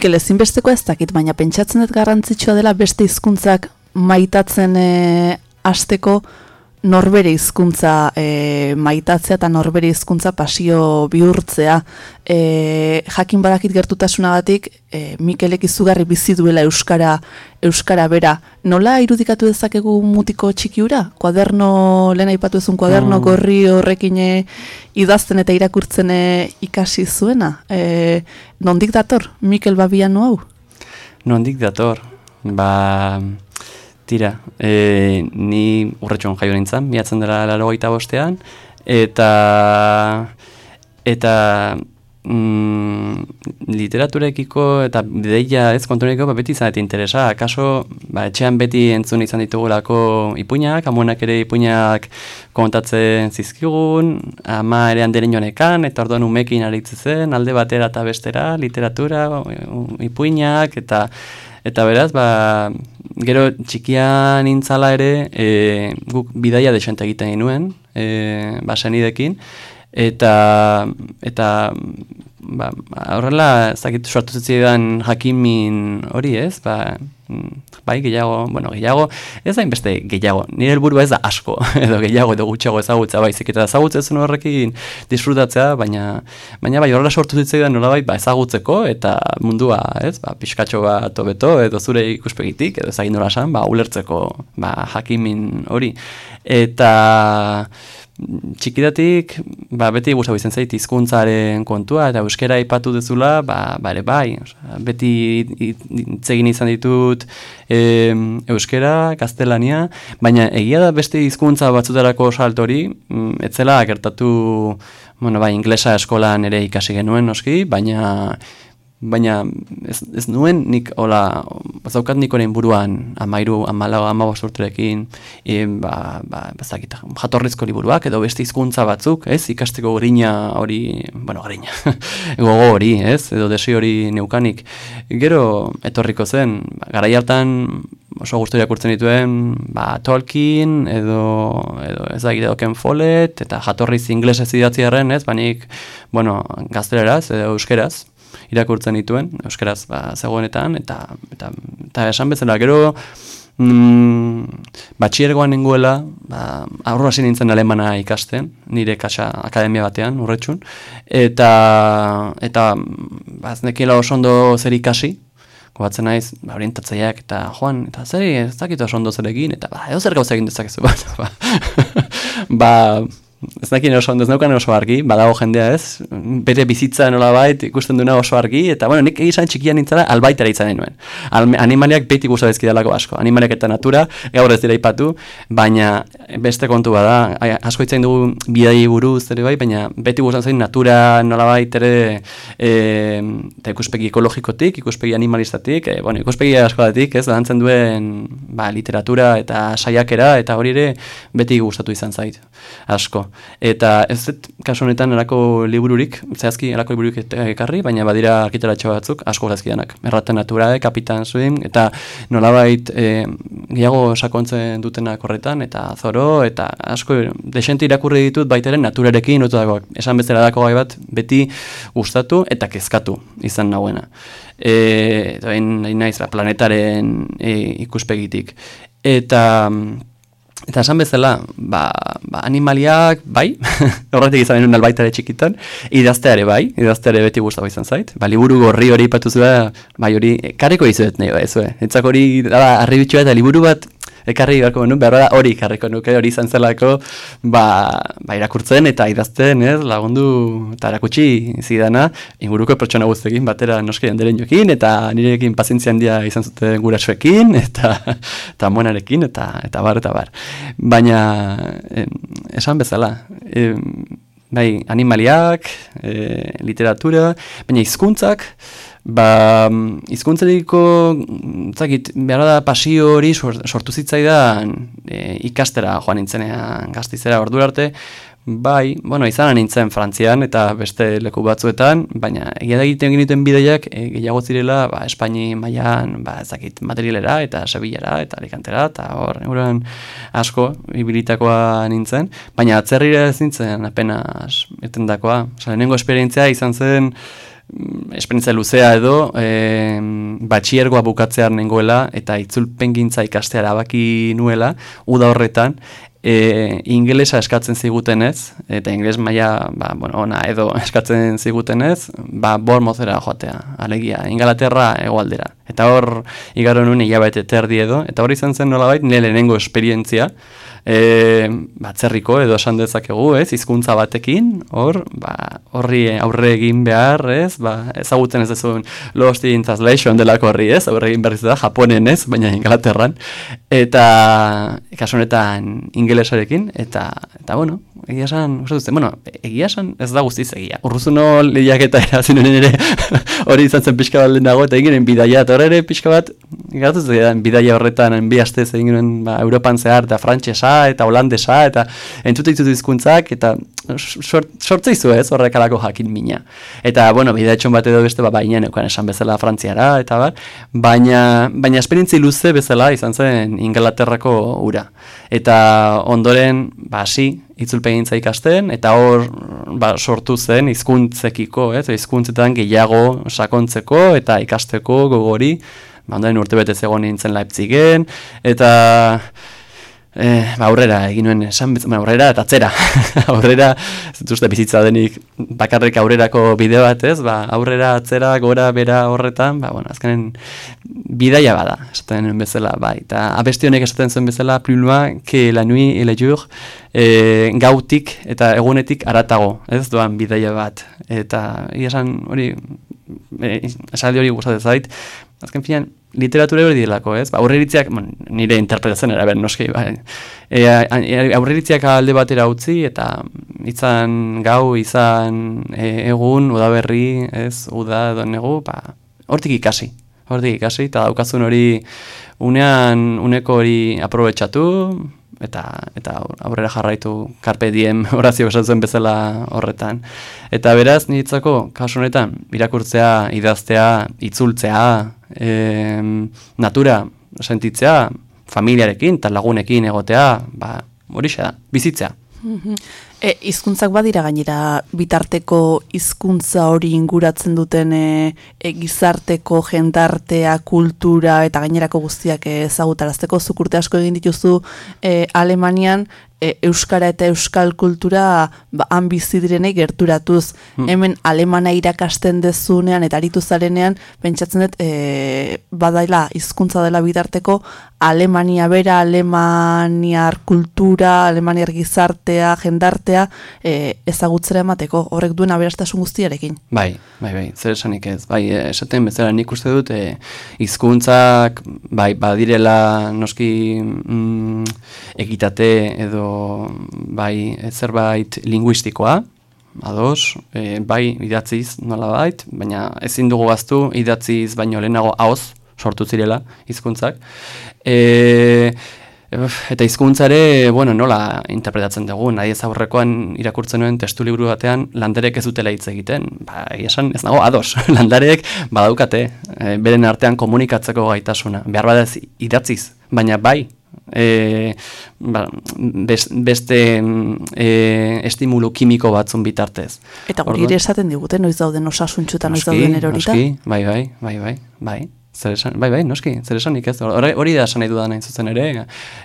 S2: Mikel, ezinbesteko ez dakit, baina pentsatzen dut garrantzitsua dela beste hizkuntzak maitatzen e, hasteko norbere hizkuntza e, maitatzea eta norbere hizkuntza pasio bihurtzea. E, jakin badakit gertutasunagatik, e, Mikelek izugarri bizi duela euskara euskara bera. Nola irudikatu dezakegu mutiko txikiura? Kuaderno lehen aipatu ezun kuaderno
S3: Mm.
S2: gorri horrekin idazten eta irakurtzen ikasi zuena. E, nondik dator Mikel Babiano hau?
S3: Nondik dator? Ba, tira, e, ni urretxon jaio nintzen, miatzen dela laro bostean, eta, eta mm, literaturekiko eta bideia ez konturekiko ba, beti izan interesa. Akaso, ba, etxean beti entzun izan ditugulako ipuinak, amuenak ere ipuinak kontatzen zizkigun, ama ere handeren joanekan, eta orduan umekin aritzen zen, alde batera eta bestera, literatura, ipuinak, eta Eta beraz, ba, gero txikian nintzala ere, e, guk bidaia desente egiten genuen, e, ba, senidekin, eta, eta ba, horrela, ez dakit sortu zitzaidan jakimin hori ez, ba, mm, bai gehiago, bueno, gehiago, ez da beste gehiago, nire helburua ez da asko, <laughs> edo gehiago edo gutxiago ezagutza baizik, eta ezagutzen horrekin disfrutatzea, baina, baina bai horrela sortu zitzaidan nolabait ba, ezagutzeko, eta mundua, ez, ba, pixkatxo bat hobeto, edo zure ikuspegitik, edo ezagin nola esan, ba, ulertzeko ba, jakimin hori. Eta txikidatik, ba, beti gustatu izan zait hizkuntzaren kontua eta euskera aipatu dezula, ba, ba ere bai, beti hitz egin izan ditut e, euskera, gaztelania, baina egia da beste hizkuntza batzutarako saltori, mm, etzela gertatu, bueno, bai, inglesa eskolan ere ikasi genuen noski, baina baina ez, ez nuen nik hola bazaukat nik orain buruan amairu amalau amabos urterekin e, ba, ba, bazakita, jatorrizko liburuak edo beste hizkuntza batzuk ez? Ikasteko grina hori bueno grina <laughs> gogo hori ez? Edo desi hori neukanik. Gero etorriko zen ba, garai hartan oso gustu irakurtzen dituen ba, Tolkien edo, edo ez da edo Ken Follett eta jatorriz inglesez idatzi arren ez? Banik bueno gazteleraz edo euskeraz irakurtzen dituen, euskeraz ba, zegoenetan, eta, eta, eta esan bezala, gero mm, batxiergoan nengoela, ba, aurro hasi nintzen alemana ikasten, nire kasa akademia batean, urretxun, eta, eta ba, nekiela oso ondo zer ikasi, gobatzen naiz, ba, orientatzaileak eta joan, eta zer, ez dakit oso ondo zer egin, eta ba, edo zer gauza egin dezakezu, <laughs> ba, ba, ez dakien oso ez neukan oso argi, badago jendea ez, bere bizitza nolabait ikusten duna oso argi, eta bueno, nik egizan txikian nintzara albaitara izan nuen. Animaliak beti gusta dezkidalako asko, animaliak eta natura, gaur ez dira ipatu, baina beste kontu bada, asko itzain dugu bidai buruz ere bai, baina beti gustan zain natura nolabait ere e, eta ikuspegi ekologikotik, ikuspegi animalistatik, e, bueno, ikuspegi askoatik, ez, lantzen duen ba, literatura eta saiakera, eta hori ere beti gustatu izan zait, asko. Eta ez dut kasu honetan erako libururik, zehazki erako libururik ekarri, baina badira argitaratxo batzuk asko grazkidanak. Erraten naturae, kapitan zuen, eta nolabait e, gehiago sakontzen dutenak horretan, eta zoro, eta asko desente irakurri ditut baitaren naturarekin lotutakoak. Esan bezala dako gai bat, beti gustatu eta kezkatu izan nagoena. E, hain naiz, ba, planetaren e, ikuspegitik. Eta Eta esan bezala, ba, ba animaliak, bai, <laughs> horretik izan benun albaitare txikitan, idazteare bai, idazteare beti gustatu izan zait. Ba, liburu gorri hori ipatu zuen, bai hori, kareko izuet nahi ez, Entzak hori, da, arribitxua eta liburu bat, ekarri beharko nu, behar da hori karriko nuke hori izan zelako, ba, ba irakurtzen eta idazten, ez, lagundu eta erakutsi zidana, inguruko pertsona guztekin batera noski handeren jokin, eta nirekin pazientzia handia izan zuten gurasoekin, <laughs> eta, eta monarekin, eta, eta bar, eta bar. Baina, em, esan bezala, em, bai, animaliak, e, literatura, baina hizkuntzak, ba, hizkuntzeriko zakit, behar da pasio hori sor- sortu zitzaidan e, ikastera joan nintzenean gaztizera ordura arte, bai, bueno, izan nintzen Frantzian eta beste leku batzuetan, baina egia da egiten genituen bideiak e, gehiago zirela, ba, Espaini mailan, ba, ezakit, Madrilera eta Sevillara eta Alicantera, eta hor, euren asko ibilitakoa nintzen, baina atzerrira ez nintzen apenas etendakoa. Osa, lehenengo esperientzia izan zen, mm, esperientzia luzea edo e, batxiergoa bukatzear nengoela eta itzulpengintza ikastea erabaki nuela uda horretan e, ingelesa eskatzen zigutenez eta ingeles maila ba, bueno, ona edo <laughs> eskatzen zigutenez ba, Bournemouthera joatea. Alegia Ingalaterra hegoaldera eta hor igaro nuen hilabete terdi edo eta hor izan zen nolabait nire lehenengo esperientzia e, batzerriko edo esan dezakegu, ez, hizkuntza batekin, hor, ba, horri aurre egin behar, ez, ba, ezagutzen ez dezun Lost in Translation delako horri, ez, aurre egin behar da, Japonen, ez, baina Inglaterran, eta kasu honetan ingelesarekin, eta, eta bueno, egia esan, duzten, bueno, egia esan ez da guztiz egia. Urruzuno lehiak eta erazinen ere <laughs> hori izan zen pixka bat dago, eta eginen bidaia, eta horre ere pixka bat, gatu bidaia horretan, bi astez egin ba, Europan zehar, eta eta holandesa, eta entzute ditut hizkuntzak eta sortze izu ez, horrek alako jakin mina. Eta, bueno, bidea etxon bat edo beste, ba, baina neukan esan bezala frantziara, eta bar, baina, baina esperientzi luze bezala izan zen Inglaterrako ura. Eta ondoren, ba, hasi, itzulpegintza ikasten, eta hor ba, sortu zen hizkuntzekiko, ez, hizkuntzetan gehiago sakontzeko eta ikasteko gogori, ba, ondoren urte betez egon nintzen Leipzigen, eta eh, ba, aurrera egin nuen esan ba, aurrera eta atzera. <laughs> Aurrera zituzte bizitza denik bakarrik aurrerako bide bat ez? Ba, aurrera atzera gora bera horretan ba, bueno, azkenen bidaia bada esaten bezala bai. Eta abesti honek esaten zen bezala plulua ke la nui ele jur e, gautik eta egunetik aratago ez? Doan bidaia bat. Eta esan hori e, esaldi hori gustatzen zait. Azken finean literatura hori dilako, ez? Ba, aurreritziak, nire interpretatzen era, noski, ba, e, aurreritziak alde batera utzi, eta izan gau, izan e, egun, udaberri, ez, uda edo negu, ba, hortik ikasi, hortik ikasi, eta daukazun hori unean, uneko hori aprobetsatu, eta eta aurrera jarraitu carpe diem <laughs> orazio esatzen bezala horretan. Eta beraz nitzako kasu honetan irakurtzea, idaztea, itzultzea, e, natura sentitzea, familiarekin eta lagunekin egotea, ba, hori da, bizitzea.
S2: Mhm. E, izkuntzak badira gainera bitarteko hizkuntza hori inguratzen duten e, e, gizarteko jendartea, kultura eta gainerako guztiak ezagutarazteko zukurte asko egin dituzu e, Alemanian e, euskara eta euskal kultura ba, han bizi direnei gerturatuz. Hmm. Hemen alemana irakasten dezunean eta aritu zarenean, pentsatzen dut e, badaila hizkuntza dela bidarteko Alemania bera, Alemaniar kultura, Alemaniar gizartea, jendartea e, ezagutzera emateko, horrek duen aberastasun guztiarekin.
S3: Bai, bai, bai, zer esanik ez. Bai, esaten bezala nik uste dut, e, hizkuntzak bai, badirela noski mm, egitate edo bai zerbait linguistikoa, ados, e, bai idatziz nola bait, baina ezin dugu baztu idatziz baino lehenago haoz sortu zirela hizkuntzak. E, eta hizkuntzare, bueno, nola interpretatzen dugu, nahi ez aurrekoan irakurtzen nuen testu liburu batean landarek ez dutela hitz egiten. Ba, esan ez nago, ados, <laughs> landarek badaukate, e, beren artean komunikatzeko gaitasuna. Behar badaz idatziz, baina bai, e, ba, beste e, estimulu kimiko batzun bitartez.
S2: Eta guri ere esaten digute, noiz dauden osasuntxuta, noiz dauden erorita?
S3: Noski, bai, bai, bai, bai, bai. Zer esan, bai, bai, noski, zer esanik ez, hori da esan nahi dudan hain zuzen ere,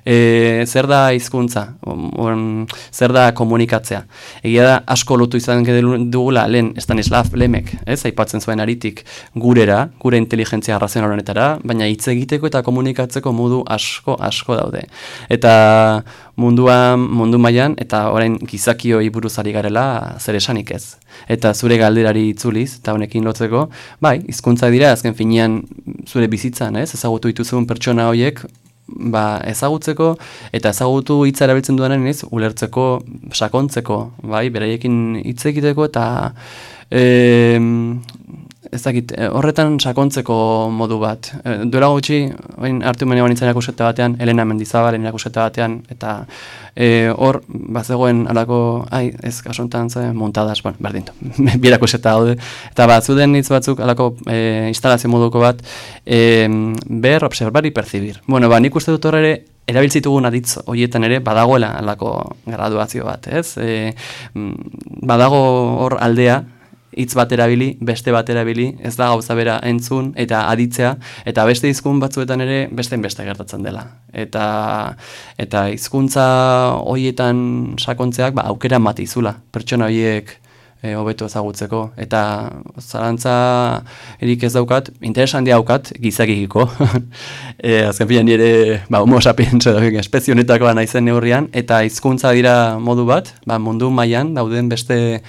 S3: e, zer da hizkuntza, zer da komunikatzea. Egia da, asko lotu izan dugula, lehen, Stanislav Lemek, ez, aipatzen zuen aritik, gurera, gure inteligentzia razionalonetara, baina hitz egiteko eta komunikatzeko modu asko, asko daude. Eta munduan, mundu mailan eta orain gizakioi buruzari garela zer esanik ez. Eta zure galderari itzuliz, eta honekin lotzeko, bai, hizkuntza dira, azken finean zure bizitzan, ez, ezagutu dituzun pertsona horiek, ba, ezagutzeko, eta ezagutu hitza erabiltzen duanen, ez, ulertzeko, sakontzeko, bai, beraiekin hitz egiteko, eta e, ez dakit, eh, horretan sakontzeko modu bat. E, duela gutxi, oin hartu meni banitzen erakuseta batean, Elena Mendizabalen erakuseta batean, eta e, hor, bazegoen alako, ai, ez kasontan ze, montadas, bueno, berdin, <laughs> bierakuseta daude, eta bat, zuden hitz batzuk, alako e, instalazio moduko bat, e, ber, observar, percibir. Bueno, ba, nik uste dut horre, erabiltzitugun aditz horietan ere badagoela alako graduazio bat, ez? E, badago hor aldea, hitz bat erabili, beste bat erabili, ez da gauza bera entzun eta aditzea, eta beste hizkun batzuetan ere beste beste gertatzen dela. Eta eta hizkuntza hoietan sakontzeak ba, aukera matizula, pertsona horiek e, hobeto ezagutzeko. Eta zarantza erik ez daukat, interesan daukat gizakikiko. <laughs> e, azken filan nire ba, homo sapiens edo espezio honetakoa naizen neurrian, eta hizkuntza dira modu bat, ba, mundu mailan dauden beste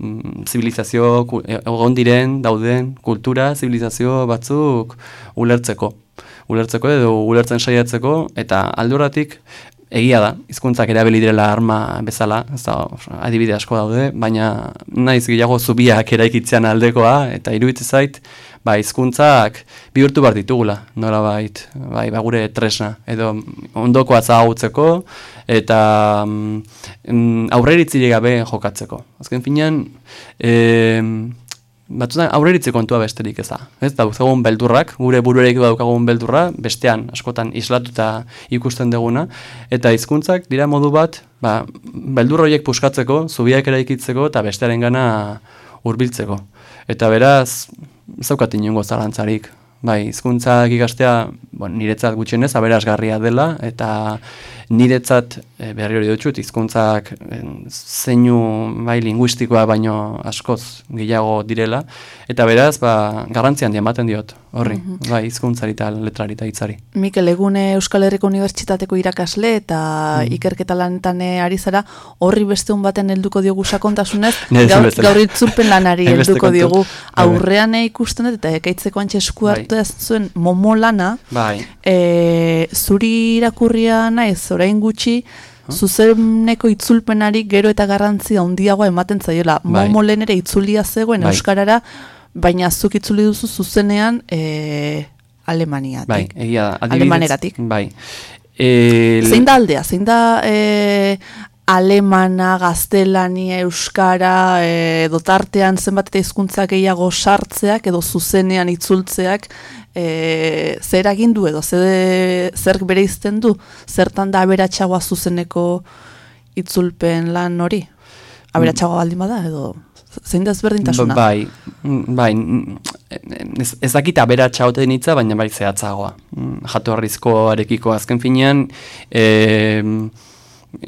S3: mm, zibilizazio, e, egon diren, dauden, kultura, zibilizazio batzuk ulertzeko. Ulertzeko edo ulertzen saiatzeko, eta alduratik egia da, hizkuntzak erabili direla arma bezala, ez da, adibide asko daude, baina naiz gehiago zubiak eraikitzean aldekoa, eta iruditzen zait, ba, hizkuntzak bihurtu behar ditugula, nola bait, bai, ba, gure tresna, edo ondoko atzagutzeko, eta mm, aurreritzirik gabe jokatzeko. Azken finean, em, batzutan aurreritze kontua besterik ez da. Ez daukagun beldurrak, gure buruerek daukagun beldurra, bestean askotan islatuta ikusten deguna, eta hizkuntzak dira modu bat, ba, beldur horiek puskatzeko, zubiak eraikitzeko eta bestearen gana hurbiltzeko. Eta beraz, ez daukat inongo zalantzarik. Bai, hizkuntzak ikastea, bon, niretzat gutxienez aberasgarria dela, eta niretzat e, berri hori dutxut, hizkuntzak e, zeinu bai linguistikoa baino askoz gehiago direla, eta beraz, ba, garrantzi handia ematen diot, horri, bai, hizkuntzari eta letrari eta hitzari.
S2: Mikel Egune Euskal Herriko Unibertsitateko irakasle eta ikerketa lanetan eh, ari zara horri beste un baten helduko diogu sakontasunez <laughs> gaur, gaur itzulpen lanari <laughs> helduko diogu.
S3: Bai.
S2: aurrean eh, ikusten dut eta ekaitzeko antxe esku
S3: Bai.
S2: hartu ez zuen momo lana.
S3: Bai,
S2: e, zuri irakurria naiz orain gutxi zuzeneko itzulpenari gero eta garrantzi handiagoa ematen zaiola.
S3: Bai.
S2: Momo lehen ere itzulia zegoen
S3: Bai.
S2: euskarara, baina zuk itzuli duzu zuzenean e, Alemaniatik.
S3: bai, egia da.
S2: Alemaneratik.
S3: Bai. E,
S2: Zein da aldea? Zein da e, alemana, gaztelania, euskara, e, edo tartean zenbat eta hizkuntza gehiago sartzeak edo zuzenean itzultzeak e, zer egin du edo zer, zer bere izten du? Zertan da aberatsagoa zuzeneko itzulpen lan hori? Aberatsagoa baldin bada edo zein da ezberdintasuna?
S3: Bai, bai, ez, ez dakit aberatsa haute ditza, baina bai zehatzagoa. Mm, Jatorrizkoarekiko azken finean, e,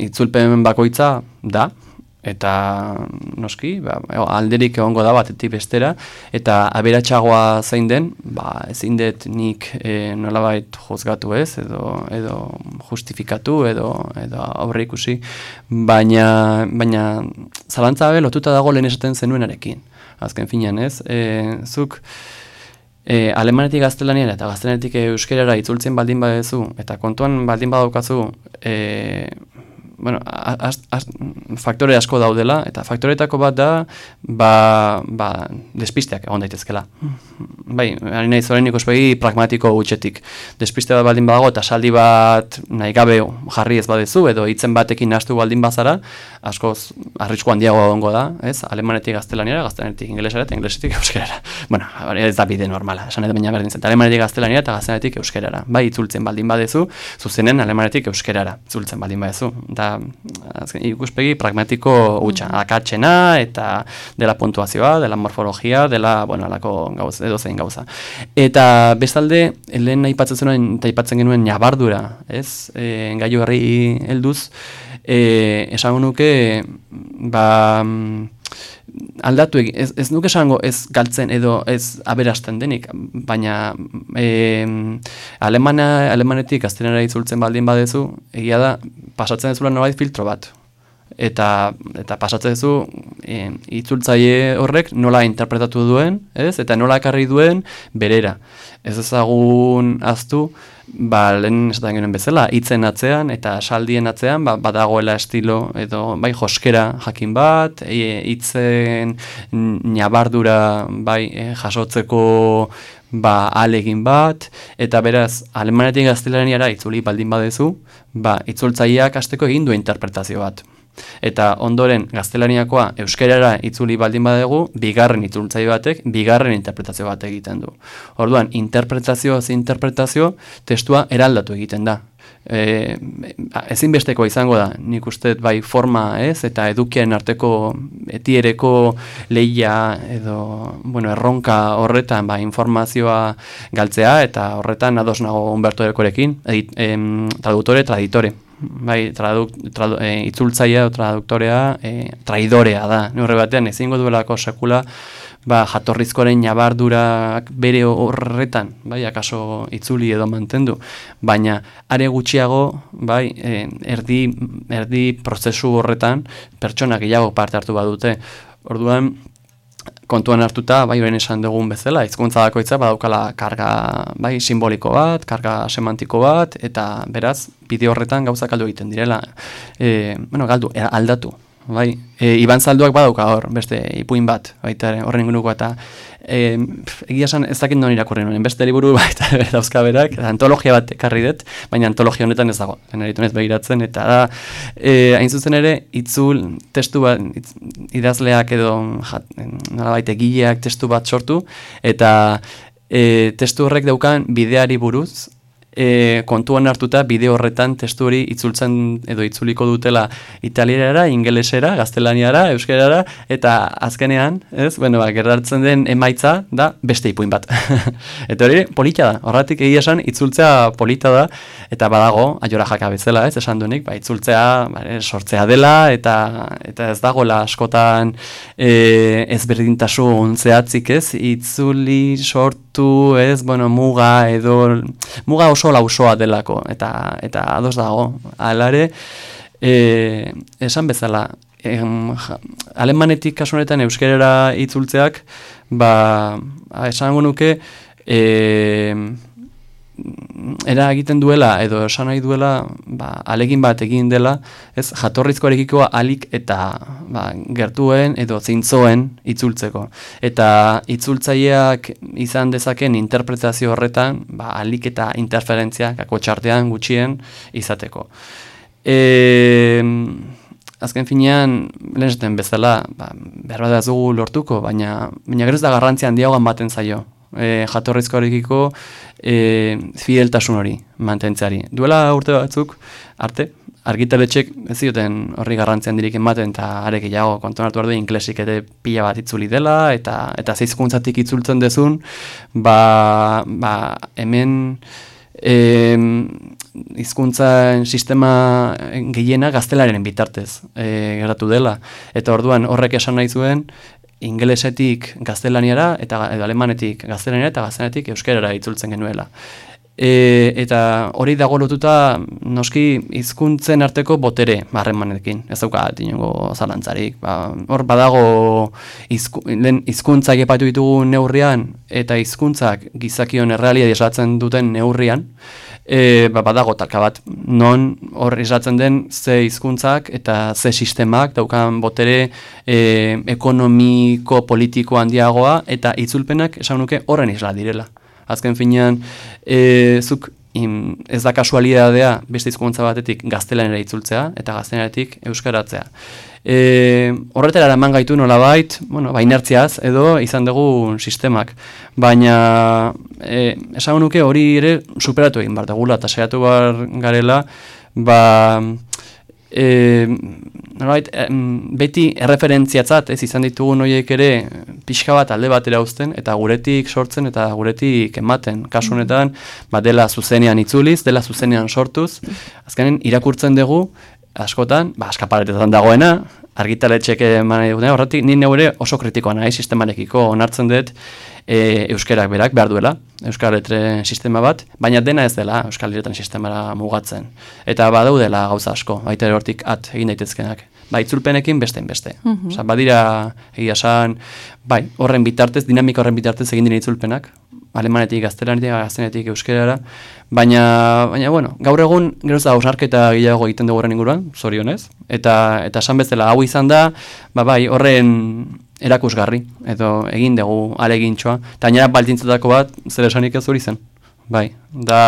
S3: itzulpen bakoitza da, eta noski, ba, alderik egongo da batetik bestera, eta aberatsagoa zein den, ba, ezin dut nik e, nolabait juzgatu ez, edo, edo justifikatu, edo, edo aurre ikusi, baina, baina zalantza be lotuta dago lehen esaten zenuenarekin. Azken finean ez, e, zuk e, alemanetik gaztelaniera eta gaztelanitik euskerara itzultzen baldin badezu, eta kontuan baldin badaukazu, e, bueno, az- az- faktore asko daudela, eta faktoretako bat da, ba, ba, despisteak egon daitezkela. Bai, ari nahi zoren ikuspegi pragmatiko gutxetik. Despiste bat baldin badago, eta saldi bat nahi gabe jarri ez badezu, edo hitzen batekin nahastu baldin bazara, askoz arrisku handiago egongo da, ez? Alemanetik gaztelaniera, gaztelanitik ingelesara, eta ingelesetik euskerara. <laughs> bueno, ez da bide normala, esan edo baina berdin zen. Alemanetik gaztelaniera eta gaztelanitik euskerara. Bai, itzultzen baldin badezu, zuzenen alemanetik euskerara, itzultzen baldin badezu. Da, azken, ikuspegi pragmatiko hutsa, akatsena, eta dela puntuazioa, dela morfologia, dela, bueno, alako gauz, edo zein gauza. Eta bestalde, lehen aipatzen zenuen, eta aipatzen genuen nabardura, ez? E, gaiu herri helduz, e, esango nuke, ba, mm, aldatu egin, ez, ez nuke esango ez galtzen edo ez aberasten denik, baina e, alemana, alemanetik gaztenera itzultzen baldin badezu, egia da, pasatzen dezula nolabait filtro bat. Eta, eta pasatzen duzu e, itzultzaile horrek nola interpretatu duen, ez? Eta nola ekarri duen berera. Ez ezagun aztu, ba, lehen esaten genuen bezala, hitzen atzean eta saldien atzean, ba, badagoela estilo edo bai joskera jakin bat, e, hitzen nabardura bai e, jasotzeko ba, alegin bat, eta beraz, alemanetik gaztelaniara itzuli baldin badezu, ba, itzultzaileak hasteko egin du interpretazio bat. Eta ondoren gaztelaniakoa euskerara itzuli baldin badegu, bigarren itzultzaile batek bigarren interpretazio bat egiten du. Orduan, interpretazio ez interpretazio testua eraldatu egiten da. e, ezinbesteko izango da, nik uste bai forma ez, eta edukien arteko etiereko lehia edo bueno, erronka horretan ba, informazioa galtzea, eta horretan ados nago Humberto Erekorekin, edit, em, tradutore, traditore bai, traduk, tradu, e, itzultzaia o traduktorea e, traidorea da. Horre batean, ezingo duelako sekula ba, jatorrizkoren nabardurak bere horretan, bai, akaso itzuli edo mantendu, baina are gutxiago, bai, e, erdi, erdi prozesu horretan pertsonak gehiago parte hartu badute. Orduan, kontuan hartuta, bai, orain esan dugun bezala, hizkuntza dakoitza badaukala karga, bai, simboliko bat, karga semantiko bat, eta beraz, bideo horretan gauzak aldo egiten direla. E, bueno, galdu, e, aldatu, Bai, e, Iban Zalduak badauka hor, beste ipuin bat, baita horren inguruko eta e, egia esan ez dakit non irakurri nuen, beste liburu <laughs> baita dauzka berak, antologia bat ekarri dut, baina antologia honetan ez dago, denaritu ez behiratzen, eta da, e, hain zuzen ere, itzul testu bat, itz, idazleak edo, jat, nolabait egileak testu bat sortu, eta e, testu horrek daukan bideari buruz, e, kontuan hartuta bideo horretan testu hori itzultzen edo itzuliko dutela italierara, ingelesera, gaztelaniara, euskerara eta azkenean, ez, bueno, ba, gerratzen den emaitza da beste ipuin bat. <laughs> eta hori polita da, horretik egia esan itzultzea polita da eta badago, aiora jaka bezala, ez, esan duenik, ba, itzultzea ba, sortzea dela eta eta ez dagoela askotan e, ezberdintasun zehatzik ez, itzuli sortu ez, bueno, muga edo muga oso lausoa delako eta eta ados dago. Alare e, esan bezala em, ja, alemanetik kasu honetan euskerera itzultzeak ba esango nuke e, era egiten duela edo esan nahi duela ba, alegin bat egin dela ez jatorrizkoarekiko alik eta ba, gertuen edo zintzoen itzultzeko. Eta itzultzaileak izan dezaken interpretazio horretan ba, alik eta interferentzia kako txartean gutxien izateko. E, azken finean lehen bezala ba, behar bat lortuko baina, baina gero ez da garrantzia handiagoan baten zaio e, jatorrizkoarekiko e, fideltasun hori mantentzeari. Duela urte batzuk, arte, argitaletxek ez zioten horri garrantzian dirik ematen eta arek gehiago konton hartu ardu inglesik ere pila bat itzuli dela eta eta zeizkuntzatik itzultzen dezun ba, ba hemen e, hizkuntzan sistema gehiena gaztelaren bitartez e, geratu dela eta orduan horrek esan nahi zuen ingelesetik gaztelaniara eta edo alemanetik gaztelaniara eta gaztelaniatik euskerara itzultzen genuela. E, eta hori dago lotuta noski hizkuntzen arteko botere harremanekin. Ez dauka inongo zalantzarik. Ba, hor badago hizkuntzak epatu ditugu neurrian eta hizkuntzak gizakion errealia esatzen duten neurrian e, ba, badago talka bat, non hor izatzen den ze hizkuntzak eta ze sistemak daukan botere e, ekonomiko politiko handiagoa eta itzulpenak esan nuke horren isla direla. Azken finean, e, zuk ez da kasualidadea beste hizkuntza batetik gaztelanera itzultzea eta gaztelaniatik euskaratzea. E, horretara eraman gaitu nola bait, bueno, bainertziaz edo izan dugu sistemak. Baina e, esan nuke hori ere superatu egin bar degula eta saiatu bar garela, ba, e, nolabait, beti erreferentziatzat ez izan ditugu noiek ere pixka bat alde batera uzten eta guretik sortzen eta guretik ematen. Kasu honetan, ba, dela zuzenean itzuliz, dela zuzenean sortuz, azkenen irakurtzen dugu, askotan, ba, askaparetetan dagoena, argitaletxek eman dut, horretik ni neure oso kritikoa nahi sistemarekiko onartzen dut e, euskerak berak behar duela, euskal letre sistema bat, baina dena ez dela euskal letren sistemara mugatzen. Eta badaudela gauza asko, baita hortik at egin daitezkenak. Ba, itzulpenekin beste beste. Mm Osa, badira, egia san, bai, horren bitartez, dinamika horren bitartez egin dira itzulpenak, alemanetik, gaztelanetik, gaztenetik, euskerara, baina, baina, bueno, gaur egun, geroz da, osarketa gehiago egiten dugu horren inguruan, zorionez, eta, eta esan bezala, hau izan da, ba, bai, horren erakusgarri, edo egin dugu alegintxoa, eta gainera baltintzatako bat, zer esanik ez hori zen, bai, da,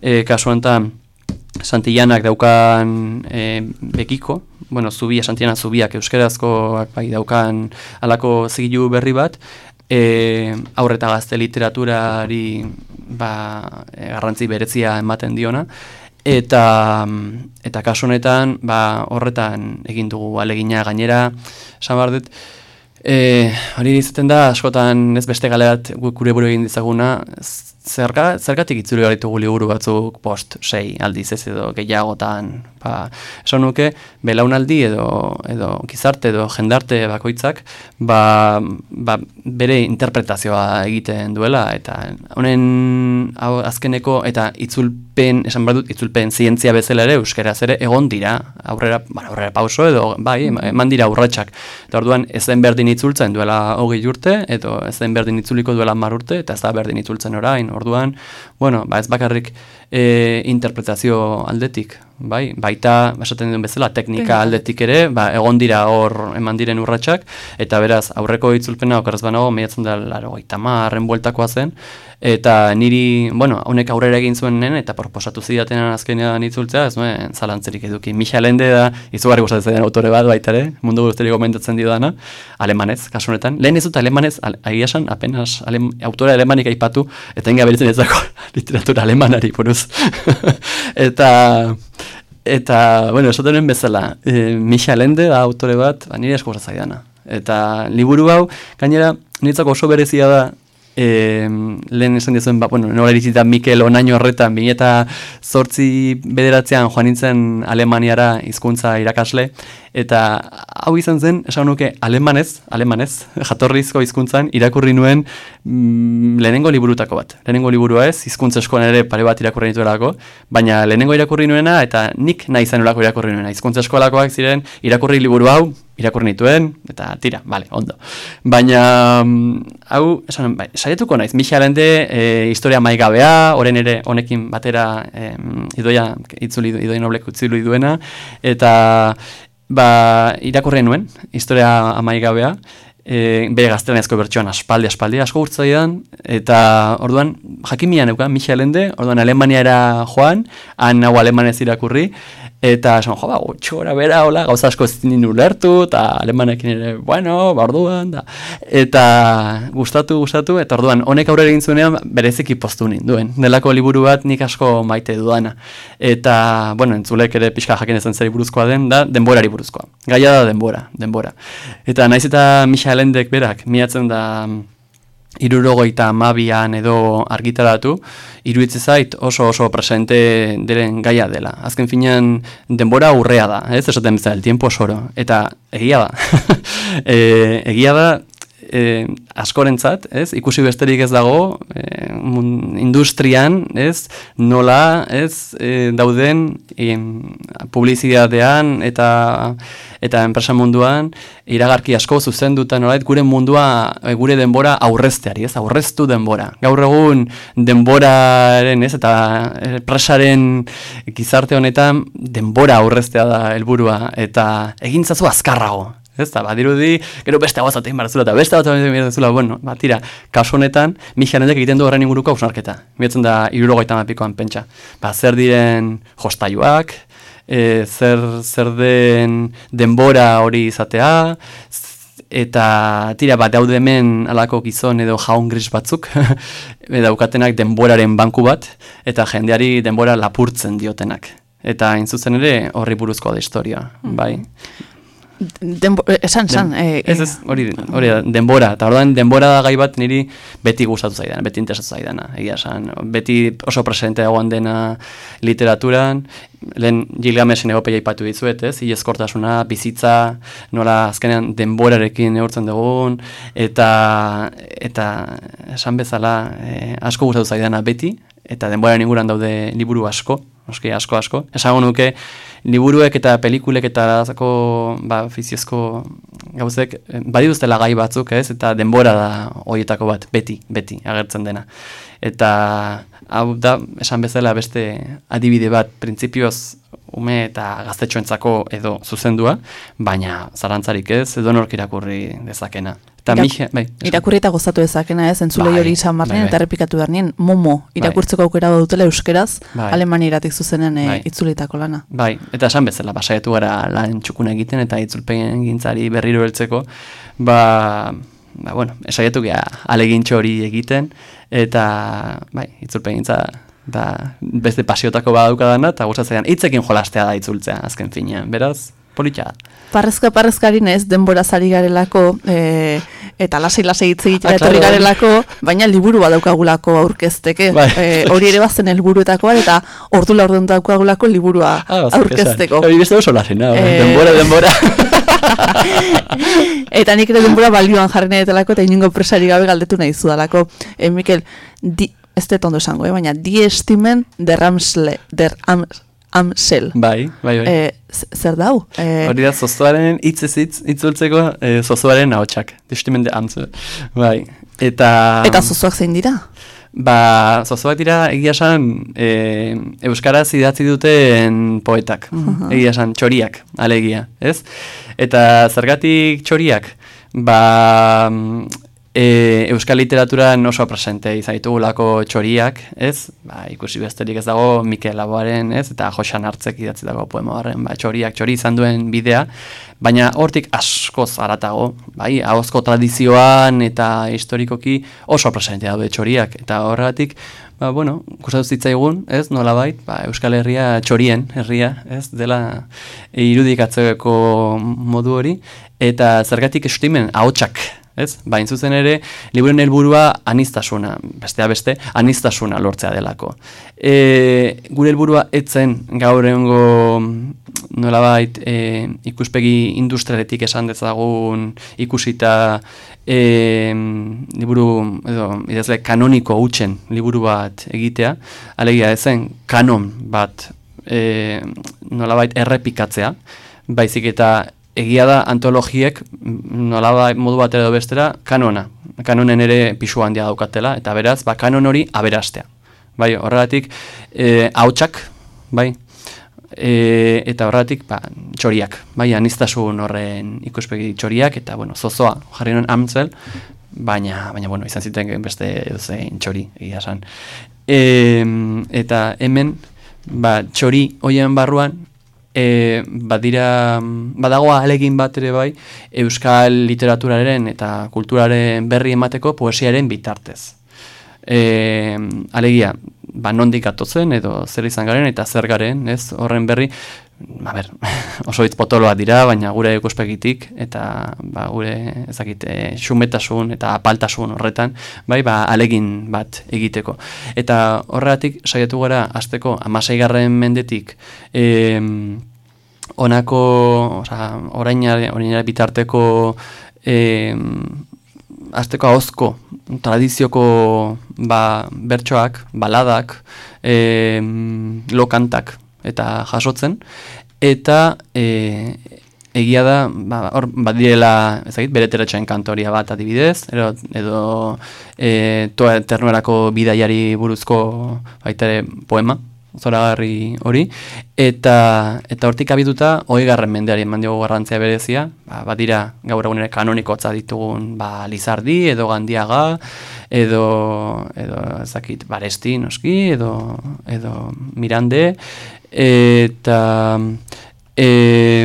S3: e, kasuantan, Santillanak daukan e, bekiko, bueno, zubia, Santillanak zubiak euskerazkoak bai daukan alako zigilu berri bat, e, aurreta gazte literaturari ba, e, garrantzi berezia ematen diona, eta eta kasu honetan ba, horretan egin dugu alegina gainera. Esan behar dut e, hori izaten da askotan ez beste galeat gure buru egin dizaguna zerga, zergatik itzuli ditugu liburu batzuk post sei aldiz ez edo gehiagotan ba, esan nuke belaunaldi edo edo gizarte edo jendarte bakoitzak ba, ba, bere interpretazioa egiten duela eta honen azkeneko eta itzulpen esan behar dut itzulpen zientzia bezala ere euskaraz ere egon dira aurrera, ba, aurrera pauso edo bai eman dira aurratsak eta orduan ez den berdin itzultzen duela hogei urte edo ez den berdin itzuliko duela mar urte eta ez da berdin itzultzen orain orduan, bueno, ba ez bakarrik e, interpretazio aldetik, bai, baita, esaten duen bezala, teknika aldetik ere, ba, egon dira hor eman diren urratsak eta beraz, aurreko itzulpena okarraz banago, meiatzen da, laro, gaita marren bueltakoa zen, eta niri, bueno, honek aurrera egin zuen nen, eta proposatu zidaten azkenean itzultzea, ez nuen, zalantzerik eduki. Micha Lende da, izugarri gustatzen den autore bat baita mundu guztiari komentatzen dio dana, alemanez, kasu honetan. Lehen ez dut alemanez, agia esan, apenas alem, autore alemanik aipatu, eta inga beritzen ez dago literatura alemanari buruz. <laughs> eta... Eta, bueno, esaten bezala, e, Micha Lende da autore bat, ba, nire esko dana. Eta liburu hau, gainera, niretzako oso berezia da, e, lehen esan dizuen, ba, bueno, nola irizita Mikel onaino horretan, bine eta zortzi bederatzean joan nintzen Alemaniara hizkuntza irakasle, eta hau izan zen, esan nuke, alemanez, alemanez, <laughs> jatorrizko hizkuntzan irakurri nuen mm, lehenengo liburutako bat. Lehenengo liburua ez, hizkuntza eskoan ere pare bat irakurri nituelako, baina lehenengo irakurri nuena, eta nik nahi zanulako irakurri nuena. Hizkuntza eskolakoak ziren, irakurri liburu hau, irakurri nituen, eta tira, bale, ondo. Baina, mm, hau, esan, bai, saietuko naiz, Michalende e, historia maigabea, oren ere honekin batera e, idoia, itzuli, idoia noblek utzili duena, eta ba, irakurri nuen, historia amaigabea, e, bere gaztelanezko bertsoan aspaldi, aspaldi, asko gurtzaidan, eta orduan, jakimian euka, Michel Ende, orduan Alemaniara joan, han hau Alemanez irakurri, Eta esan, jo, ba, txora bera, hola, gauza asko ez ninu lertu, eta alemanekin ere, bueno, barduan, da. Eta gustatu, gustatu, eta orduan, honek aurre egin zuenean, bereziki postu ninduen. Delako liburu bat nik asko maite dudana. Eta, bueno, entzulek ere pixka jakin ezen zeri buruzkoa den, da, denborari buruzkoa. Gaia da denbora, denbora. Eta naiz eta Michael Endek berak, miatzen da, irurogoita amabian edo argitaratu, iruitze zait oso oso presente diren gaia dela. Azken finean denbora urrea da, ez esaten bezala, el tiempo soro. Eta egia da, <laughs> e, egia da, e, askorentzat, ez? Ikusi besterik ez dago e, industrian, ez? Nola, ez? E, dauden e, publizitatean eta eta enpresa munduan iragarki asko zuzenduta nolait gure mundua gure denbora aurrezteari, ez? Aurreztu denbora. Gaur egun denboraren, ez? Eta enpresaren gizarte honetan denbora aurreztea da helburua eta egintzazu azkarrago, ez da, badirudi, gero beste hau zatein barazula, eta beste hau zatein barazula, bueno, ba, tira, kasu honetan, Michael egiten du horren inguruko hausnarketa, miretzen da, irurogoita mapikoan pentsa, ba, zer diren jostaiuak, e, zer, zer den denbora hori izatea, eta tira bat daude hemen alako gizon edo jaun gris batzuk <laughs> daukatenak denboraren banku bat eta jendeari denbora lapurtzen diotenak. Eta hain zuzen ere horri buruzkoa da historia mm. bai
S2: Denbo, eh, esan, esan.
S3: Eh, ez ez, hori, hori da, denbora. Eta orduan, denbora da gai bat niri beti gustatu zaidana, beti interesatu zaidana. Egia esan, beti oso presente dagoan dena literaturan. Lehen Gilgamesen egopea ipatu dizuet, ez? Iezkortasuna, bizitza, nola azkenean denborarekin neurtzen dugun. Eta, eta esan bezala, eh, asko gustatu zaidana beti. Eta denbora inguran daude liburu asko, oski asko asko. Esan nuke, liburuek eta pelikulek eta zako ba, fiziozko gauzek badituztela gai batzuk, ez? Eta denbora da horietako bat, beti, beti, agertzen dena. Eta hau da, esan bezala beste adibide bat, printzipioz ume eta gaztetxoentzako edo zuzendua, baina zarantzarik ez, edo nork irakurri dezakena. Eta
S2: Irak,
S3: Mije, bai.
S2: Irakurri eta gozatu ezakena ez, entzulei
S3: Bai,
S2: hori izan barnean,
S3: bai, bai.
S2: eta errepikatu behar momo, irakurtzeko aukera dutela euskeraz,
S3: Bai.
S2: alemanieratik zuzenen e,
S3: Bai.
S2: itzulitako lana.
S3: Bai, eta esan bezala, basaiatu gara lan txukuna egiten eta itzulpen gintzari berriro heltzeko, ba, ba bueno, esaiatu gara alegintxo hori egiten, eta bai, itzulpen gintza da, beste pasiotako badaukadana, eta gustatzen hitzekin jolastea da itzultzea, azken finean, beraz, politxa.
S2: Parrezka parrezkarin ez, denbora zari garelako, e, eta lasai lasai hitz egitera
S3: Ah,
S2: etorri
S3: claro.
S2: garelako, baina liburu badaukagulako aurkezteke.
S3: Bai.
S2: E, hori ere bazen helburuetako bat, eta ordu laurden daukagulako liburua
S3: Ah,
S2: aurkezteko.
S3: Hori beste oso lasena,
S2: Eh.
S3: denbora, denbora. <laughs>
S2: eta nik ere denbora balioan jarri nahi delako, eta inungo presari gabe galdetu nahi zudalako. E, Mikel, di, ez dut ondo esango, eh? baina di estimen der Amsle, der am, Amsel.
S3: bai, bai, bai.
S2: E, zer dau? E,
S3: Hori da, zozoaren hitz ez hitz, itzultzeko, e, zozoaren ahotsak. Destimende antzu. Bai. Eta...
S2: eta zozoak zein dira?
S3: Ba, zozoak dira, egia esan, e, Euskaraz idatzi duten poetak. Egia esan, txoriak, alegia, ez? Eta zergatik txoriak? Ba, e, Euskal literaturan oso presente izaitugulako txoriak, ez? Ba, ikusi besterik ez dago Mikel Laboaren, ez? Eta Josan Hartzek idatzi dago poema horren, ba, txoriak, txori izan duen bidea, baina hortik askoz aratago, bai, ahozko tradizioan eta historikoki oso presente daude txoriak, eta horregatik, ba, bueno, gustatu zitzaigun, ez, nolabait, ba, Euskal Herria txorien herria, ez, dela irudikatzeko modu hori, eta zergatik estimen ahotsak, ez? Bain zuzen ere, liburen helburua anistasuna, bestea beste, anistasuna lortzea delako. E, gure helburua etzen gaur egongo nolabait e, ikuspegi industrialetik esan dezagun ikusita e, liburu edo idazle kanoniko hutsen liburu bat egitea, alegia ezen kanon bat e, nolabait errepikatzea, baizik eta egia da antologiek mm, nolabait modu bat edo bestera kanona. Kanonen ere pisu handia daukatela, eta beraz, ba, kanon hori aberastea. Bai, horregatik, e, hautsak, bai, e, eta horregatik, ba, txoriak, bai, anistasun horren ikuspegi txoriak, eta, bueno, zozoa, jarri nuen amtzel, baina, baina, bueno, izan ziten beste zein txori, egia esan. E, eta hemen, ba, txori hoien barruan, e, badira, badago alegin bat ere bai, euskal literaturaren eta kulturaren berri emateko poesiaren bitartez. E, alegia, ba, nondik atotzen edo zer izan garen eta zer garen, ez, horren berri, a ber, <laughs> oso hitz potoloak dira, baina gure ikuspegitik eta ba, gure ezakit, e, xumetasun eta apaltasun horretan, bai, ba, alegin bat egiteko. Eta horregatik saiatu gara azteko amaseigarren mendetik e, onako, oza, orainare, orainare bitarteko e, azteko ahozko tradizioko ba, bertsoak, baladak, e, lokantak eta jasotzen, eta e, egia da, ba, hor, badirela, ezagit, bere teratxain kantoria bat adibidez, edo, edo e, toa eternuerako bidaiari buruzko baita ere poema, zoragarri hori, eta eta hortik abituta, hoi garren mendeari eman garrantzia berezia, ba, badira gaur egun ere kanonikotza ditugun ba, Lizardi, edo Gandiaga, edo, edo ezakit, Baresti, noski, edo, edo Mirande, eta E,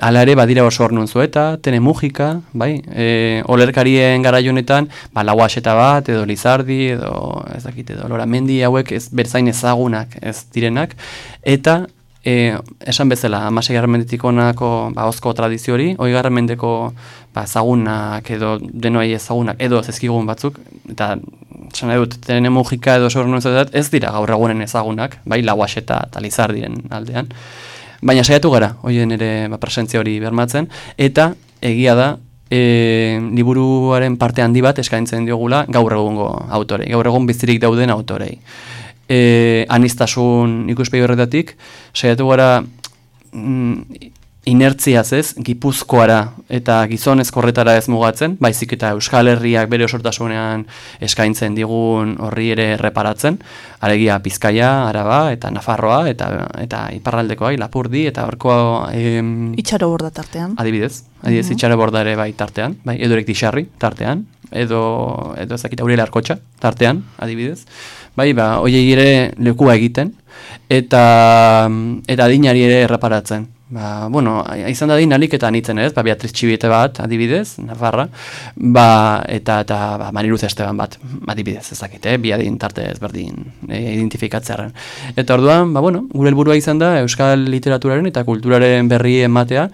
S3: ala ere badira oso ornun zueta, tene mugika, bai, e, olerkarien garaionetan, ba, lauaxeta bat, edo lizardi, edo, ez dakit, edo loramendi hauek ez berzain ezagunak ez direnak, eta e, esan bezala, amasei mendetik onako ba, ozko tradizio hori, hoi mendeko ba, ezagunak, edo denoi ezagunak, edo zezkigun batzuk, eta esan dut, tene mugika edo zuetat, ez dira gaur egunen ezagunak, bai, lauaxeta eta lizardien aldean, Baina saiatu gara, hoien ere ba, presentzia hori bermatzen, eta egia da, e, liburuaren parte handi bat eskaintzen diogula gaur egungo autorei, gaur egun bizirik dauden autorei. E, anistasun ikuspegi horretatik, saiatu gara mm, inertziaz ez, gipuzkoara eta gizonezkorretara ez mugatzen, baizik eta Euskal Herriak bere osortasunean eskaintzen digun horri ere reparatzen, alegia Bizkaia, Araba eta Nafarroa eta eta iparraldekoa, Lapurdi eta horko em,
S2: Itxaro borda tartean.
S3: adibidez, adibidez itxare borda ere bai tartean, bai edurek dixarri tartean, edo edo ezakit Aurel Arkotxa tartean, adibidez. Bai, ba, hoiei ere lekua egiten eta eta adinari ere erreparatzen. Ba, bueno, izan da din aliketan itzen ez, ba, Beatriz Txibiete bat, adibidez, Navarra, ba, eta, eta ba, Mariluz Esteban bat, adibidez, ez dakit, eh? bi adin tarte ezberdin e, identifikatzearen. Eta orduan, ba, bueno, gure helburua izan da Euskal literaturaren eta kulturaren berri ematea,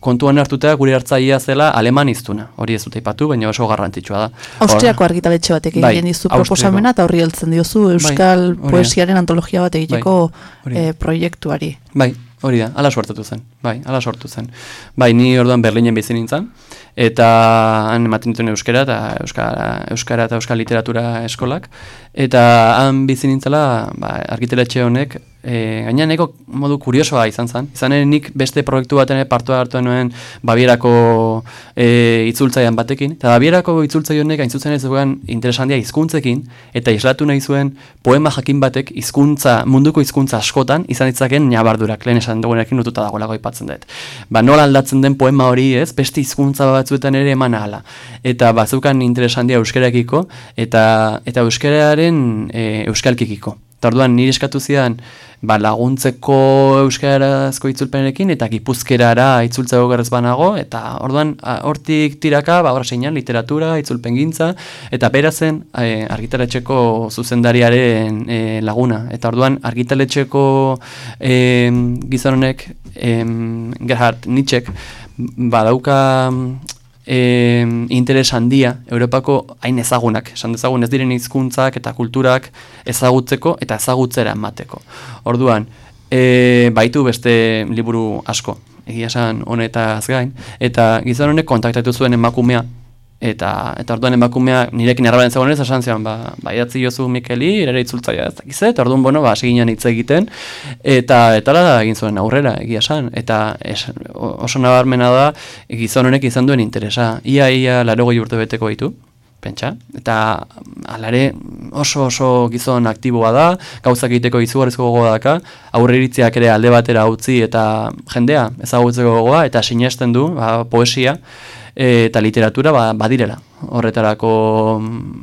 S3: kontuan hartuta gure hartzailea zela aleman iztuna. Hori ez dute ipatu, baina oso garrantzitsua da.
S2: Austriako argitaletxe batek
S3: Bai,
S2: egin dizu
S3: Austriako.
S2: proposamena eta horri heltzen diozu Euskal
S3: hori da.
S2: poesiaren antologia bat egiteko
S3: da.
S2: eh, proiektuari.
S3: Bai, hori da, ala sortatu zen. Bai, ala sortu zen. Bai, ni orduan Berlinen bizi nintzen eta han ematen dituen euskara eta euskara, euskara eta euskal literatura eskolak eta han bizi nintzela, ba, argiteletxe honek E, gaina neko modu kuriosoa izan zen. Izan ere nik beste proiektu baten ere partua hartu nuen Babierako e, itzultzaian batekin. Eta Babierako itzultzai honek hain zuzen ez zuen interesandia hizkuntzekin eta islatu nahi zuen poema jakin batek hizkuntza munduko hizkuntza askotan izan ditzaken nabardurak. Lehen esan dugunekin lotuta dagoelako aipatzen dut. Ba, nola aldatzen den poema hori ez, beste hizkuntza batzuetan ere eman ahala. Eta bazukan interesandia euskarakiko eta, eta euskararen e, euskalkikiko. Eta orduan nire eskatu zidan ba, laguntzeko euskarazko itzulpenekin eta gipuzkerara itzultzeko gerrez banago eta orduan hortik tiraka ba horra seinan literatura, itzulpengintza eta bera zen e, argitaletxeko zuzendariaren e, laguna eta orduan argitaletxeko e, gizon honek e, Gerhard Nietzschek badauka e, interes handia Europako hain ezagunak, esan dezagun ez diren hizkuntzak eta kulturak ezagutzeko eta ezagutzera emateko. Orduan, e, baitu beste liburu asko, egia esan honetaz gain, eta gizon honek kontaktatu zuen emakumea, eta eta orduan emakumea nirekin erraben zegoen ez esan zion, ba, ba idatzi jozu Mikeli, ere itzultzaia ez dakiz, eta orduan, bueno, ba, seginan hitz egiten, eta eta da egin zuen aurrera, egia esan, eta es, oso nabarmena da, gizon honek izan duen interesa, ia ia larogoi urte beteko ditu, pentsa, eta alare oso oso gizon aktiboa da, gauzak egiteko izugarrizko gogoa daka, aurreiritziak ere alde batera utzi eta jendea ezagutzeko gogoa, eta sinesten du, ba, poesia, e, eta literatura ba, badirela horretarako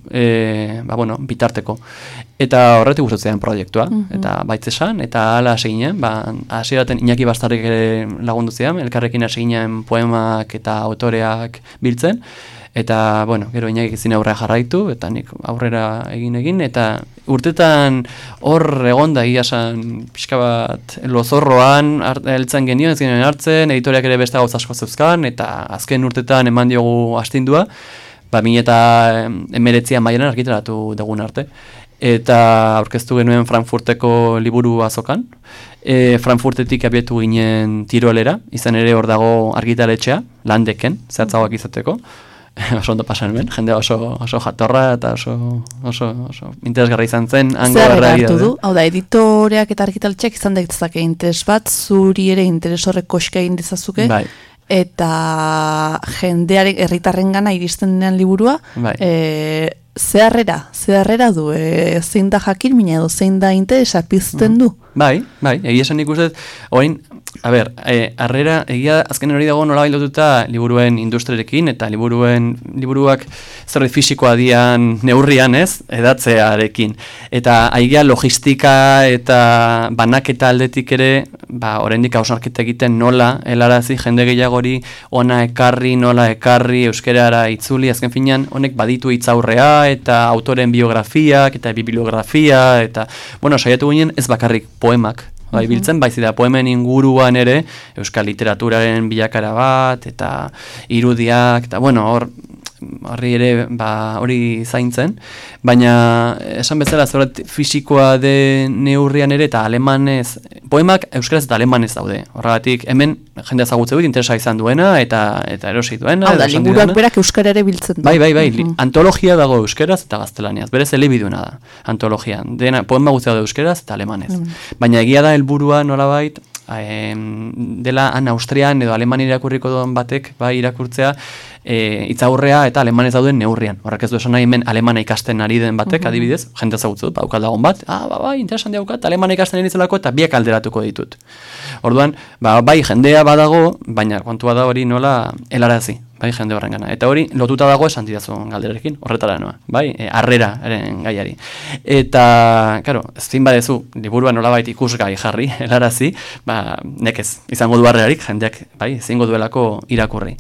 S3: e, ba, bueno, bitarteko. Eta horretik gustatzen proiektua, eta baitz esan, eta hala hasi ginen, ba, hasieraten Iñaki Bastarrek ere lagundu zidan, elkarrekin hasi ginen poemak eta autoreak biltzen, eta, bueno, gero Iñaki ezin aurrera jarraitu, eta nik aurrera egin egin, eta urtetan hor egonda egia esan pixka bat lozorroan heltzen genio, ez genuen hartzen, editoreak ere beste gauza asko zeuzkan, eta azken urtetan eman diogu astindua, ba, min eta emeretzian mailan argitaratu dugun arte. Eta aurkeztu genuen Frankfurteko liburu azokan. E, Frankfurtetik abietu ginen Tirolera, izan ere hor dago argitaletxea, landeken, zehatzagoak izateko. <laughs> oso ondo pasan nuen, jende oso, oso jatorra eta oso, oso, oso interesgarra izan zen. hango
S2: Zer hartu du? Hau da, editoreak eta argitaltxeak izan daitzake interes bat, zuri ere interes horrek koska egin dezazuke,
S3: Bai.
S2: eta jendearen herritarren gana iristen denean liburua,
S3: Bai.
S2: e, zeharrera, zeharrera du, e, zein da jakin mina edo zein da interesa pizten du.
S3: Bai, bai, egia esan nik uste, orain, a ber, e, arrera, egia azken hori dago nola lotuta liburuen industriarekin eta liburuen liburuak zerbait fisikoa dian neurrian ez, edatzearekin. Eta aigia logistika eta banaketa aldetik ere, ba, oraindik hausnarketa egiten nola, helarazi jende gehiagori ona ekarri, nola ekarri, euskerara itzuli, azken finean, honek baditu hitzaurrea eta autoren biografiak eta bibliografia eta, bueno, saiatu ginen ez bakarrik poemak, bai, biltzen, baizik da poemen inguruan ere euskal literaturaren bilakara bat eta irudiak eta bueno, hor horri ere ba, hori zaintzen, baina esan bezala zorat fisikoa de neurrian ere eta alemanez, poemak euskaraz eta alemanez daude. Horregatik hemen jende ezagutze dut interesa izan duena eta eta erosi duena.
S2: Hau da, liburuak berak euskara ere biltzen du.
S3: Bai, bai, bai, li-
S2: Mhm.
S3: antologia dago euskeraz eta gaztelaniaz, berez elebiduna da, antologian. Dena, poema guztia daude euskeraz eta alemanez. Baina egia da helburua nolabait, em, dela han Austrian edo Aleman irakurriko duen batek bai irakurtzea e, itzaurrea eta alemanez dauden neurrian. Horrek ez du esan nahi hemen alemana ikasten ari den batek, adibidez, jende ezagutzu dut, baukal dagoen bat, ah, ba, bai, interesantia daukat, alemana ikasten ari zelako eta biak alderatuko ditut. Orduan, ba, bai, jendea badago, baina kontua da hori nola helarazi. Bai, jende horren. Eta hori, lotuta dago esan didazun galderekin, horretara noa, bai, e, arreraren gaiari. Eta, karo, zin badezu, liburua nolabait ikusgai jarri, <laughs> helarazi, ba, nekez, izango du arrerarik, jendeak, bai, zingo duelako irakurri.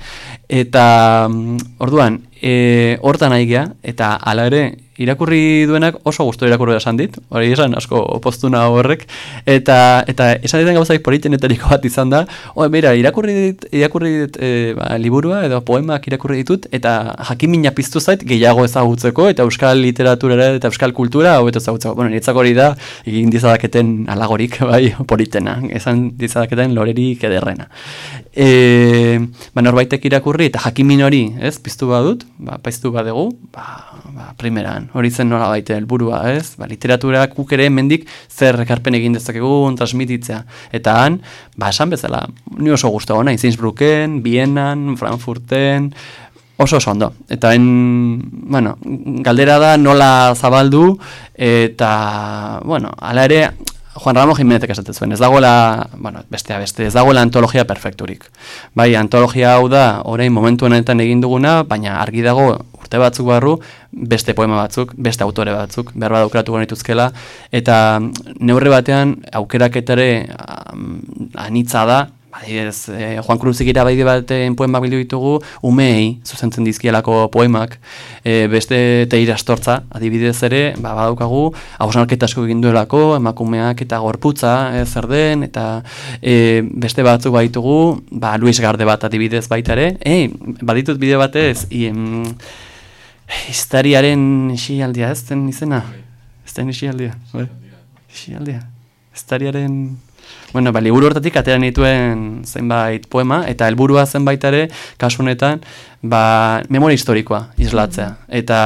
S3: Eta, mm, orduan, e, hortan nahi gea, eta hala ere, irakurri duenak oso gustu irakurri esan dit, hori esan asko opostuna horrek, eta eta esan ditan gauzaik politenetariko bat izan da, oh, bera, irakurri dit, irakurri dit e, ba, liburua edo poemak irakurri ditut, eta jakimina piztu zait gehiago ezagutzeko, eta euskal literaturara eta euskal kultura hau eta ezagutzeko. Bueno, niretzako hori da, egin dizadaketen alagorik, <laughs> bai, politena, esan dizadaketen lorerik ederrena. E, ba, norbaitek irakurri eta jakimin hori, ez, piztu badut, ba, piztu badegu, ba, ba, primeran, hori zen nola baite helburua, ez, ba, literatura kuk ere mendik zer ekarpen egin dezakegun, transmititzea, eta han, ba, esan bezala, ni oso guztu gona, Innsbrucken, Bienan, Frankfurten, oso oso ondo, eta en, bueno, galdera da nola zabaldu, eta, bueno, ala ere, Juan Ramos Jimenezek esaten zuen, ez dagoela, bueno, bestea beste, ez dagoela antologia perfekturik. Bai, antologia hau da, orain momentu honetan egin duguna, baina argi dago urte batzuk barru, beste poema batzuk, beste autore batzuk, behar bat aukeratu genituzkela, eta neurre batean aukeraketare anitza da, Adibidez, eh, Juan Cruzik irabaide baten poemak bildu ditugu, umei, zuzentzen dizkielako poemak, eh, beste teira astortza, adibidez ere, ba, badaukagu, hausnarketa asko egin duelako, emakumeak eta gorputza, eh, zer den, eta eh, beste batzuk baitugu, ba, Luis Garde bat adibidez baita ere, eh, baditut bideo batez, i, em, Iztariaren isialdia, ez den izena? Ez den isialdia, bai? Isialdia. Iztariaren... Bueno, ba, liburu hortatik atera nituen zenbait poema, eta helburua zenbait ere, kasu honetan, ba, memoria historikoa islatzea. Eta,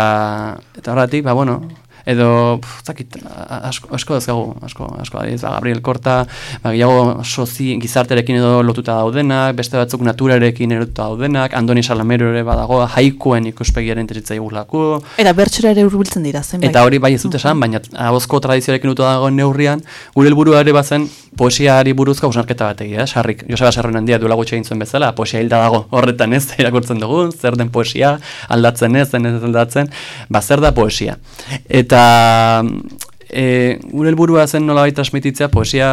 S3: eta horretik, ba, bueno, edo, pff, zakit, asko, asko dazkagu, asko, asko, adiz, ba, Gabriel Korta, ba, gehiago sozi, gizarterekin edo lotuta daudenak, beste batzuk naturarekin erotuta daudenak, Andoni Salamero ere badago, haikuen ikuspegiaren interesitza igulako,
S2: Eta bertxora ere urbiltzen dira, zenbait.
S3: Eta hori bai ez dut esan, baina ahozko tradizioarekin dut dagoen neurrian, gure helburua ere bazen poesiari buruzko hausnarketa bat egia, sarrik, Joseba Sarronen handia duela gutxe egin zuen bezala, poesia hilda dago horretan ez, <laughs> irakurtzen dugu, zer den poesia, aldatzen ez, zen ez aldatzen, ba zer da poesia. Eta e, gure helburua zen nolabait transmititzea poesia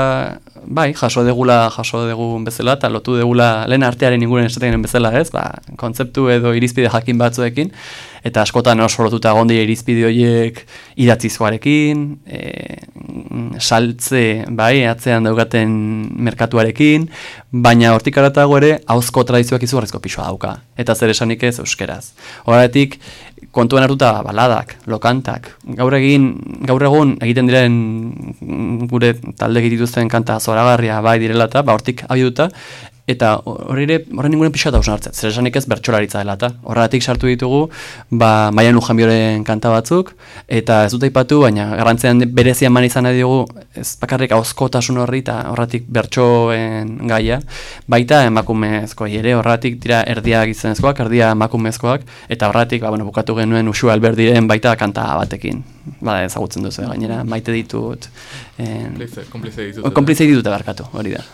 S3: bai, jaso degula, jaso degun bezala, eta lotu degula lehen artearen inguren esaten bezala ez, ba, kontzeptu edo irizpide jakin batzuekin, eta askotan oso lotuta gondi irizpide horiek idatzizkoarekin, e, saltze, bai, atzean daukaten merkatuarekin, baina hortik aratago ere, hauzko tradizioak izugarrizko pixoa dauka, eta zer esanik ez euskeraz. Horretik, kontuan hartuta baladak, lokantak, gaur egin, gaur egun egiten diren gure talde dituzten kanta zoragarria bai direla eta, ba hortik abiduta, eta horre horren ninguren pixoa da hartzen, zer esanik ez bertxolaritza dela eta horretik sartu ditugu ba, Maian Ujanbioren kanta batzuk eta ez dut aipatu, baina garrantzean berezian man izan nahi dugu ez bakarrik hauzkotasun horri eta horretik bertsoen gaia baita emakumezko ere horretik dira erdia gizonezkoak, erdia emakumezkoak eta horretik ba, bueno, bukatu genuen usu alberdiren baita kanta batekin Bada ezagutzen duzu, gainera, maite ditut. En...
S1: Komplize ditut.
S3: Komplize ditut barkatu, hori da.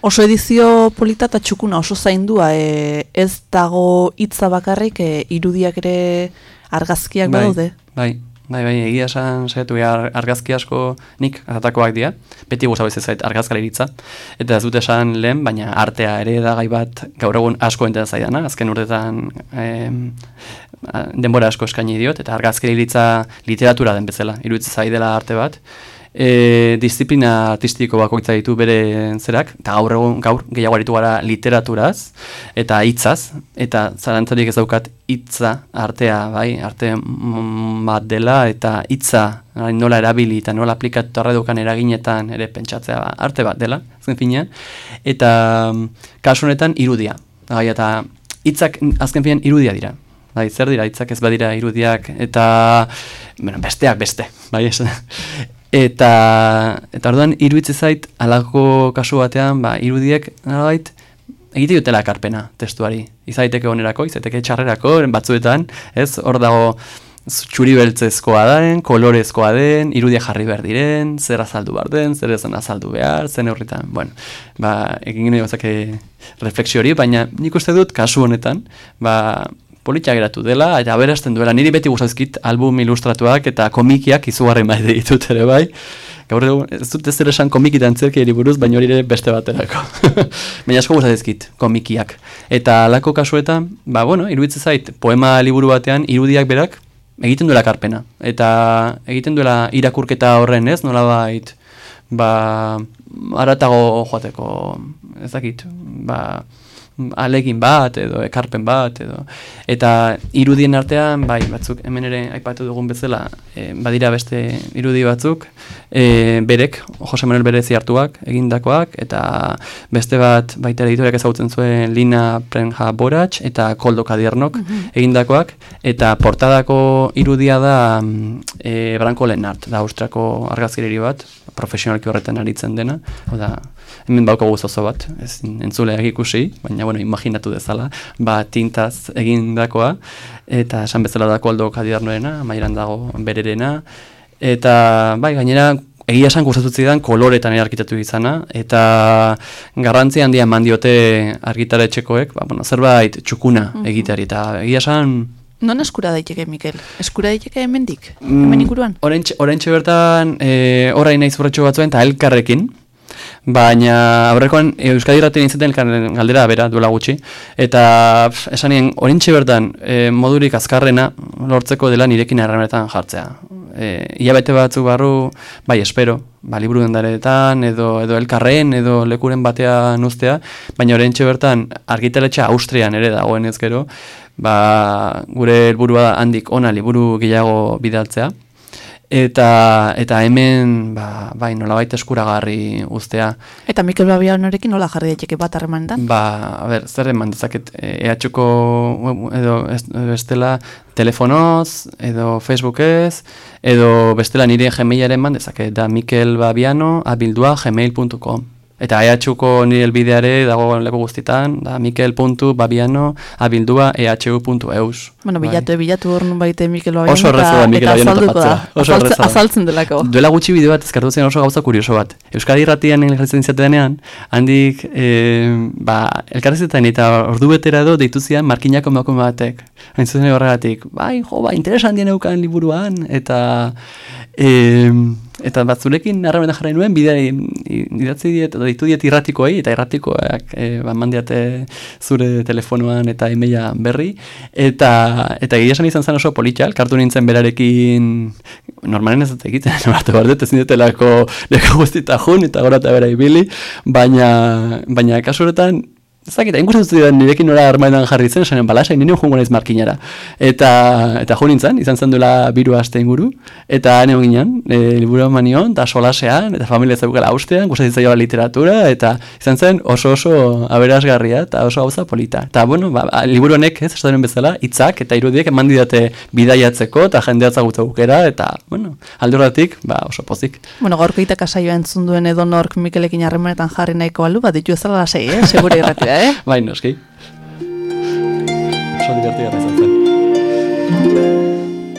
S2: Oso edizio polita eta txukuna oso zaindua, e, ez dago hitza bakarrik, e, irudiak ere argazkiak
S3: bai,
S2: badaude.
S3: Bai, bai, bai, egia esan saiatu ar, argazki asko nik atatakoak dira, beti guzabez ez zait argazkari ditza, eta ez dut esan lehen, baina artea ere da gai bat gaur egun asko enten zaidana, azken urtetan em, denbora asko eskaini diot, eta argazkari ditza literatura den bezala, iruditzen zaidela arte bat, e, disiplina artistiko bakoitza ditu bere zerak, eta gaur egun gaur gehiago aritu gara literaturaz eta hitzaz, eta zarantzarik ez daukat hitza artea, bai, arte bat dela eta hitza bai, nola erabili eta nola aplikatu arredukan eraginetan ere pentsatzea ba, arte bat dela, zen finean, eta kasu honetan irudia, bai, eta hitzak azken finean irudia dira. Bai, zer dira hitzak ez badira irudiak eta bueno, besteak beste, bai. Eta, eta orduan, iruditzen zait, alako kasu batean, ba, irudiek, nolabait, egite dutela ekarpena testuari. Izaiteke onerako, izaiteke txarrerako, batzuetan, ez, hor dago, txuri beltzezkoa den, kolorezkoa den, irudia jarri behar diren, zer azaldu behar den, zer ez den azaldu behar, zen horretan, bueno, ba, egin gine gozake refleksio hori, baina nik uste dut kasu honetan, ba, politxa geratu dela, eta aberasten duela, niri beti guzazkit album ilustratuak eta komikiak izugarri maide ditut ere bai, Gaur egun, ez dut ez ere esan komikitan zerkiari buruz, baina hori ere beste baterako. <laughs> baina asko guztatizkit, komikiak. Eta alako kasuetan, ba, bueno, iruditzen zait, poema liburu batean, irudiak berak, egiten duela karpena. Eta egiten duela irakurketa horren ez, nola bait, ba, aratago joateko, ez dakit, ba, alegin bat edo ekarpen bat edo eta irudien artean bai batzuk hemen ere aipatu dugun bezala e, badira beste irudi batzuk e, berek Jose Manuel Berezi hartuak egindakoak eta beste bat baita editoriak ezagutzen zuen Lina Prenja Borach eta Koldo Kadiernok egindakoak eta portadako irudia da mm, e, Branko Lenart da Austriako argazkireri bat profesionalki horretan aritzen dena da hemen baukagu zozo bat, ez entzuleak ikusi, baina bueno, imaginatu dezala, ba tintaz egindakoa, eta esan bezala da koldo kadiarnoena, mairan dago bererena, eta bai, gainera, egia esan gustatu zidan koloretan ere arkitatu izana, eta garrantzi handia eman diote argitaletxekoek, ba, bueno, zerbait txukuna egiteari, eta egia esan
S2: Non eskura daiteke, Mikel? Eskura daiteke hemendik? Hemen inguruan?
S3: Orentxe, orentxe bertan, e, orain naiz borratxo batzuen, eta elkarrekin, baina aurrekoan e, Euskadi Irratien izaten galdera bera duela gutxi, eta pf, esanien, orentxe bertan, e, modurik azkarrena lortzeko dela nirekin harremanetan jartzea. E, Iabete batzuk barru, bai, espero, ba, liburu dendaretan, edo, edo elkarren, edo lekuren batean uztea, baina orentxe bertan, argitaletxa Austrian ere dagoen ez gero, ba, gure helburua handik ona liburu gehiago bidaltzea. Eta, eta hemen, ba, bai, nolabait eskuragarri uztea.
S2: Eta Mikel Babia honorekin nola jarri daiteke bat harremanetan?
S3: Ba, a ber, zer eman dezaket, EH-ko edo ez- bestela telefonoz, edo Facebookez, edo bestela nire gmailaren man dezaket, da mikelbabiano abildua gmail.com. Eta EH-ko nire elbideare dago leku guztitan, da mikel.babiano abildua ehu.eus.
S2: Bueno,
S3: Bai.
S2: bilatu, bilatu hor baite Mikel Babia
S3: Oso erraza da Mikel Babiano
S2: azalduko da.
S3: Oso da.
S2: Azaltzen delako.
S3: Duela gutxi bideo bat eskartu zen oso gauza kurioso bat. Euskadi irratian elkarretzen zatenean, handik, e, ba, elkarrezetan eta ordu betera edo deitu zian markinako emakume batek. Hain zuzen horregatik, bai, jo, ba, interesan dien eukan liburuan, eta e, eta bat zurekin harremena jarri nuen, bidea idatzi diet, edo deitu diet irratikoei, eta irratikoak e, ba, mandiate zure telefonoan eta emaila berri, eta eta esan izan zen oso politxa, elkartu nintzen berarekin, normalen ez dut egiten, <laughs> hartu behar dut, ezin dutelako leko guztita jun, eta gora eta bera ibili, baina, baina kasu horretan, Zakit, hain gustatu zidan nirekin nora armaidan jarri zen, esanen balasai, nire jungo naiz markinara. Eta, eta jo nintzen, izan zen duela biru aste inguru, eta hane ginen, e, liburu eman nion, eta solasean, eta familia zeukela austean, gustatzen zaioa literatura, eta izan zen oso oso aberasgarria, eta oso gauza polita. Eta, bueno, ba, liburu honek, ez, esaten bezala, hitzak eta irudiek eman didate bidaiatzeko, eta jendea zagutza bukera, eta, bueno, aldurratik, ba, oso pozik.
S2: Bueno, gaurko itaka saioa entzun duen edo nork Mikelekin harremanetan jarri nahiko balu, bat ditu ezala lasei, eh? Segure irratira, eh?
S3: Bai, noski. Oso divertigarra izan zen.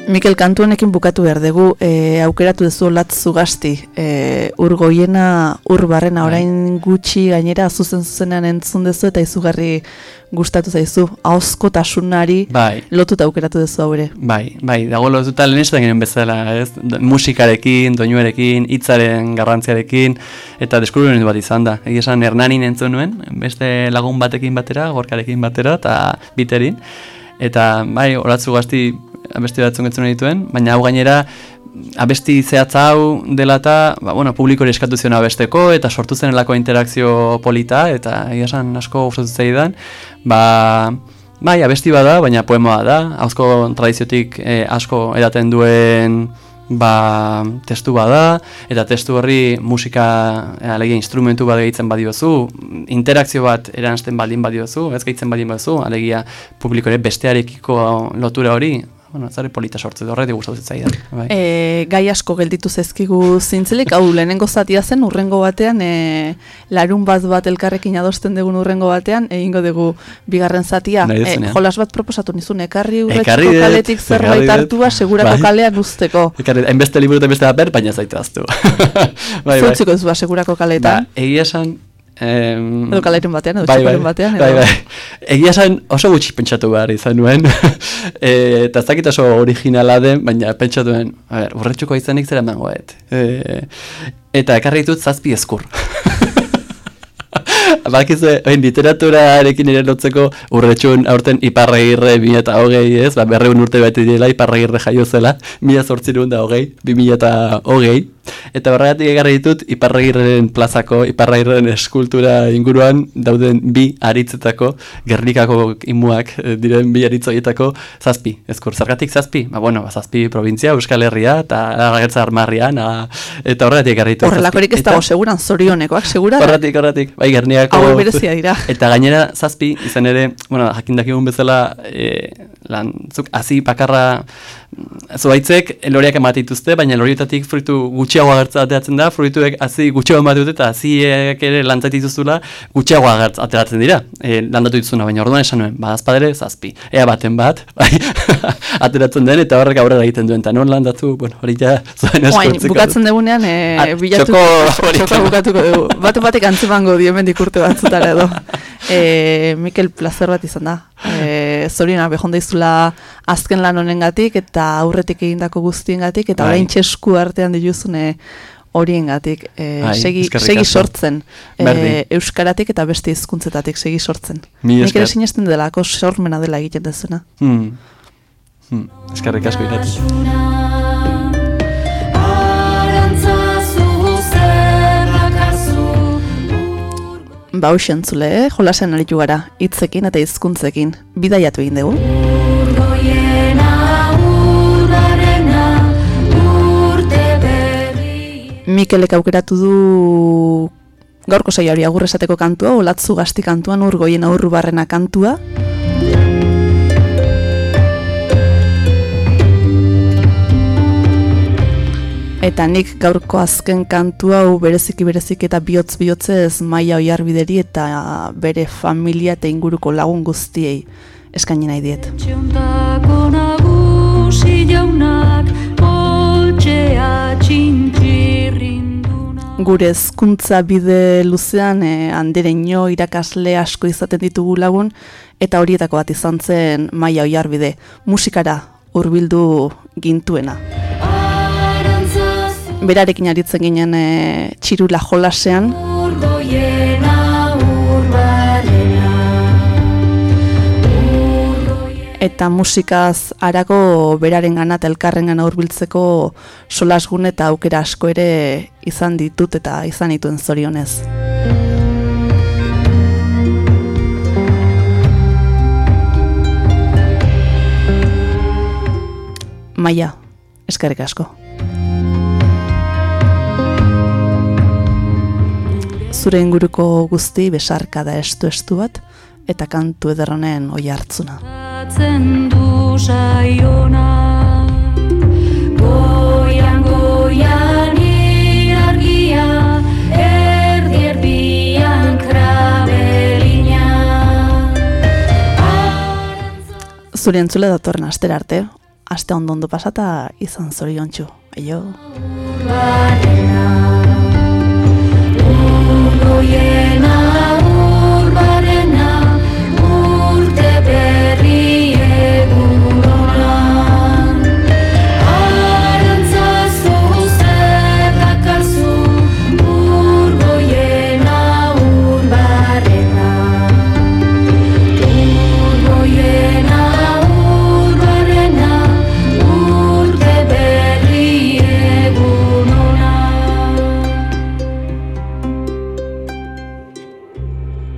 S2: Mikel, kantu honekin bukatu behar dugu, e, aukeratu duzu latzu gazti, e, ur goiena, ur barrena, orain gutxi gainera zuzen zuzenean entzun duzu eta izugarri gustatu zaizu, ahozko tasunari
S3: Bai.
S2: lotuta aukeratu duzu haure.
S3: Bai, bai, dago lotuta lehen esan ginen bezala, ez? Musikarekin, doinuarekin, hitzaren garrantziarekin, eta deskubrimendu bat izan da. Egia esan Hernanin entzun nuen, beste lagun batekin batera, gorkarekin batera, eta biterin. Eta, bai, oratzu gazti abesti batzuk entzun dituen, baina hau gainera, abesti zehatza hau dela eta, ba, bueno, publiko eskatu zion abesteko, eta sortu zen elako interakzio polita, eta egia asko gustatu zaidan, ba, bai, abesti bada, baina poema da, hauzko tradiziotik eh, asko edaten duen ba, testu bada, eta testu horri musika, eh, alegia instrumentu bat gehitzen badiozu, interakzio bat eransten baldin badiozu, ez gehitzen baldin badiozu, alegia publiko ere bestearekiko lotura hori, bueno, zare polita sortzen, horretik gustatzen zaidan. Bai.
S2: E, gai asko gelditu zaizkigu zintzelik, hau lehenengo zatia zen urrengo batean, e, larun bat bat elkarrekin adosten dugun urrengo batean, egingo dugu bigarren zatia. E, jolas bat proposatu nizun, ekarri
S3: dut,
S2: kaletik zerbait hartua segurako
S3: Bai.
S2: kalean usteko.
S3: Ekarri, hainbeste liburu eta beste paper, baina zaitu aztu. <laughs> bai, bai.
S2: Zeutziko ez ba, segurako
S3: Ba,
S2: kaletan.
S3: egia esan... Em,
S2: Edo kaleren batean, edo
S3: bai, bai,
S2: batean,
S3: bai,
S2: edo-
S3: bai. Egia esan oso gutxi pentsatu behar izan nuen. <laughs> e, eta ez dakit oso originala den, baina pentsatu nuen, a ber, urretxuko izanik zera emangoet. E, eta ekarri ditut zazpi eskur. <laughs> Bakizue, oin literaturarekin ere lotzeko urretxun aurten iparragirre bi eta hogei ez, ba, berreun urte bete direla iparragirre jaio zela, mila zortzirun da hogei, bi mila eta hogei, eta horregatik egarri ditut iparragirren plazako, iparragirren eskultura inguruan dauden bi aritzetako, gernikako imuak eh, diren bi aritzoietako zazpi, ezkur, zergatik zazpi? Ba, bueno, ba, zazpi provintzia, Euskal Herria, eta agertza armarrian, a, eta horregatik egarri ditut.
S2: Horrelakorik ez dago seguran, zorionekoak, segura?
S3: Horretik, horretik, bai, gerniako...
S2: Hauek berezia dira. <laughs>
S3: Eta gainera, zazpi, izan ere, bueno, jakindakigun bezala, e, lan, zuk, hazi bakarra, mm, zuaitzek loreak ematituzte, baina lorietatik fruitu gutxiago agertza ateratzen da, fruituek hazi gutxiago ematituzte, eta haziek ere lantzat dituzula gutxiago agertza ateratzen dira, e, landatu dituzuna, baina orduan esan nuen, badazpadere, zazpi. Ea baten bat, <laughs> bai, <laughs> ateratzen den, eta horrek aurrera egiten duen, eta non landatu, bueno, hori ja, <laughs> zuen
S2: Oain,
S3: eskortzeko.
S2: bukatzen dugunean, e,
S3: Ah,
S2: bilatu,
S3: txoko hori.
S2: txokoa bukatuko dugu. Bate batek antzemango diemendik urte batzutara edo. E, Mikel plazer bat izan da. E, zorionak behonda izula azken lan honengatik eta aurretik egindako guztiengatik eta
S3: Bai.
S2: orain txesku artean dituzune horiengatik e, segi, segi sortzen e, euskaratik eta beste hizkuntzetatik segi sortzen. Nik ere sinesten delako sormena dela egiten dezuna.
S3: Hmm. Hmm. Eskerrik asko irati.
S5: Arantzazu zerrakazu
S2: Ba, hoxe entzule, eh? jolasean aritu gara, hitzekin eta hizkuntzekin. Bidaiatu egin dugu. Mikelek aukeratu du gaurko saio hori agur esateko kantua, olatzu gazti kantuan urgoien aurru barrena kantua. Eta nik gaurko azken kantua hau bereziki bereziki eta bihotz bihotzez maia oiarbideri eta bere familia eta inguruko lagun guztiei eskaini nahi diet.
S5: Txontako nagusi jaunak
S2: gure hezkuntza bide luzean e, andereño irakasle asko izaten ditugu lagun eta horietako bat izan zen maia oiarbide musikara hurbildu gintuena. Berarekin aritzen ginen e, txirula jolasean,
S5: urgoiena
S2: eta musikaz harako beraren gana eta elkarren gana hurbiltzeko solasgun eta aukera asko ere izan ditut eta izan dituen zorionez. Maia, eskerrik asko. Zure inguruko guzti besarka da estu estu bat eta kantu ederronen oi hartzuna.
S5: Gustatzen du saiona. Goian, goian argia Erdi erdian krabelina.
S2: Zure entzule datorren astera arte Aste ondo ondo pasata izan zorion txu. Aio.
S5: Urbarena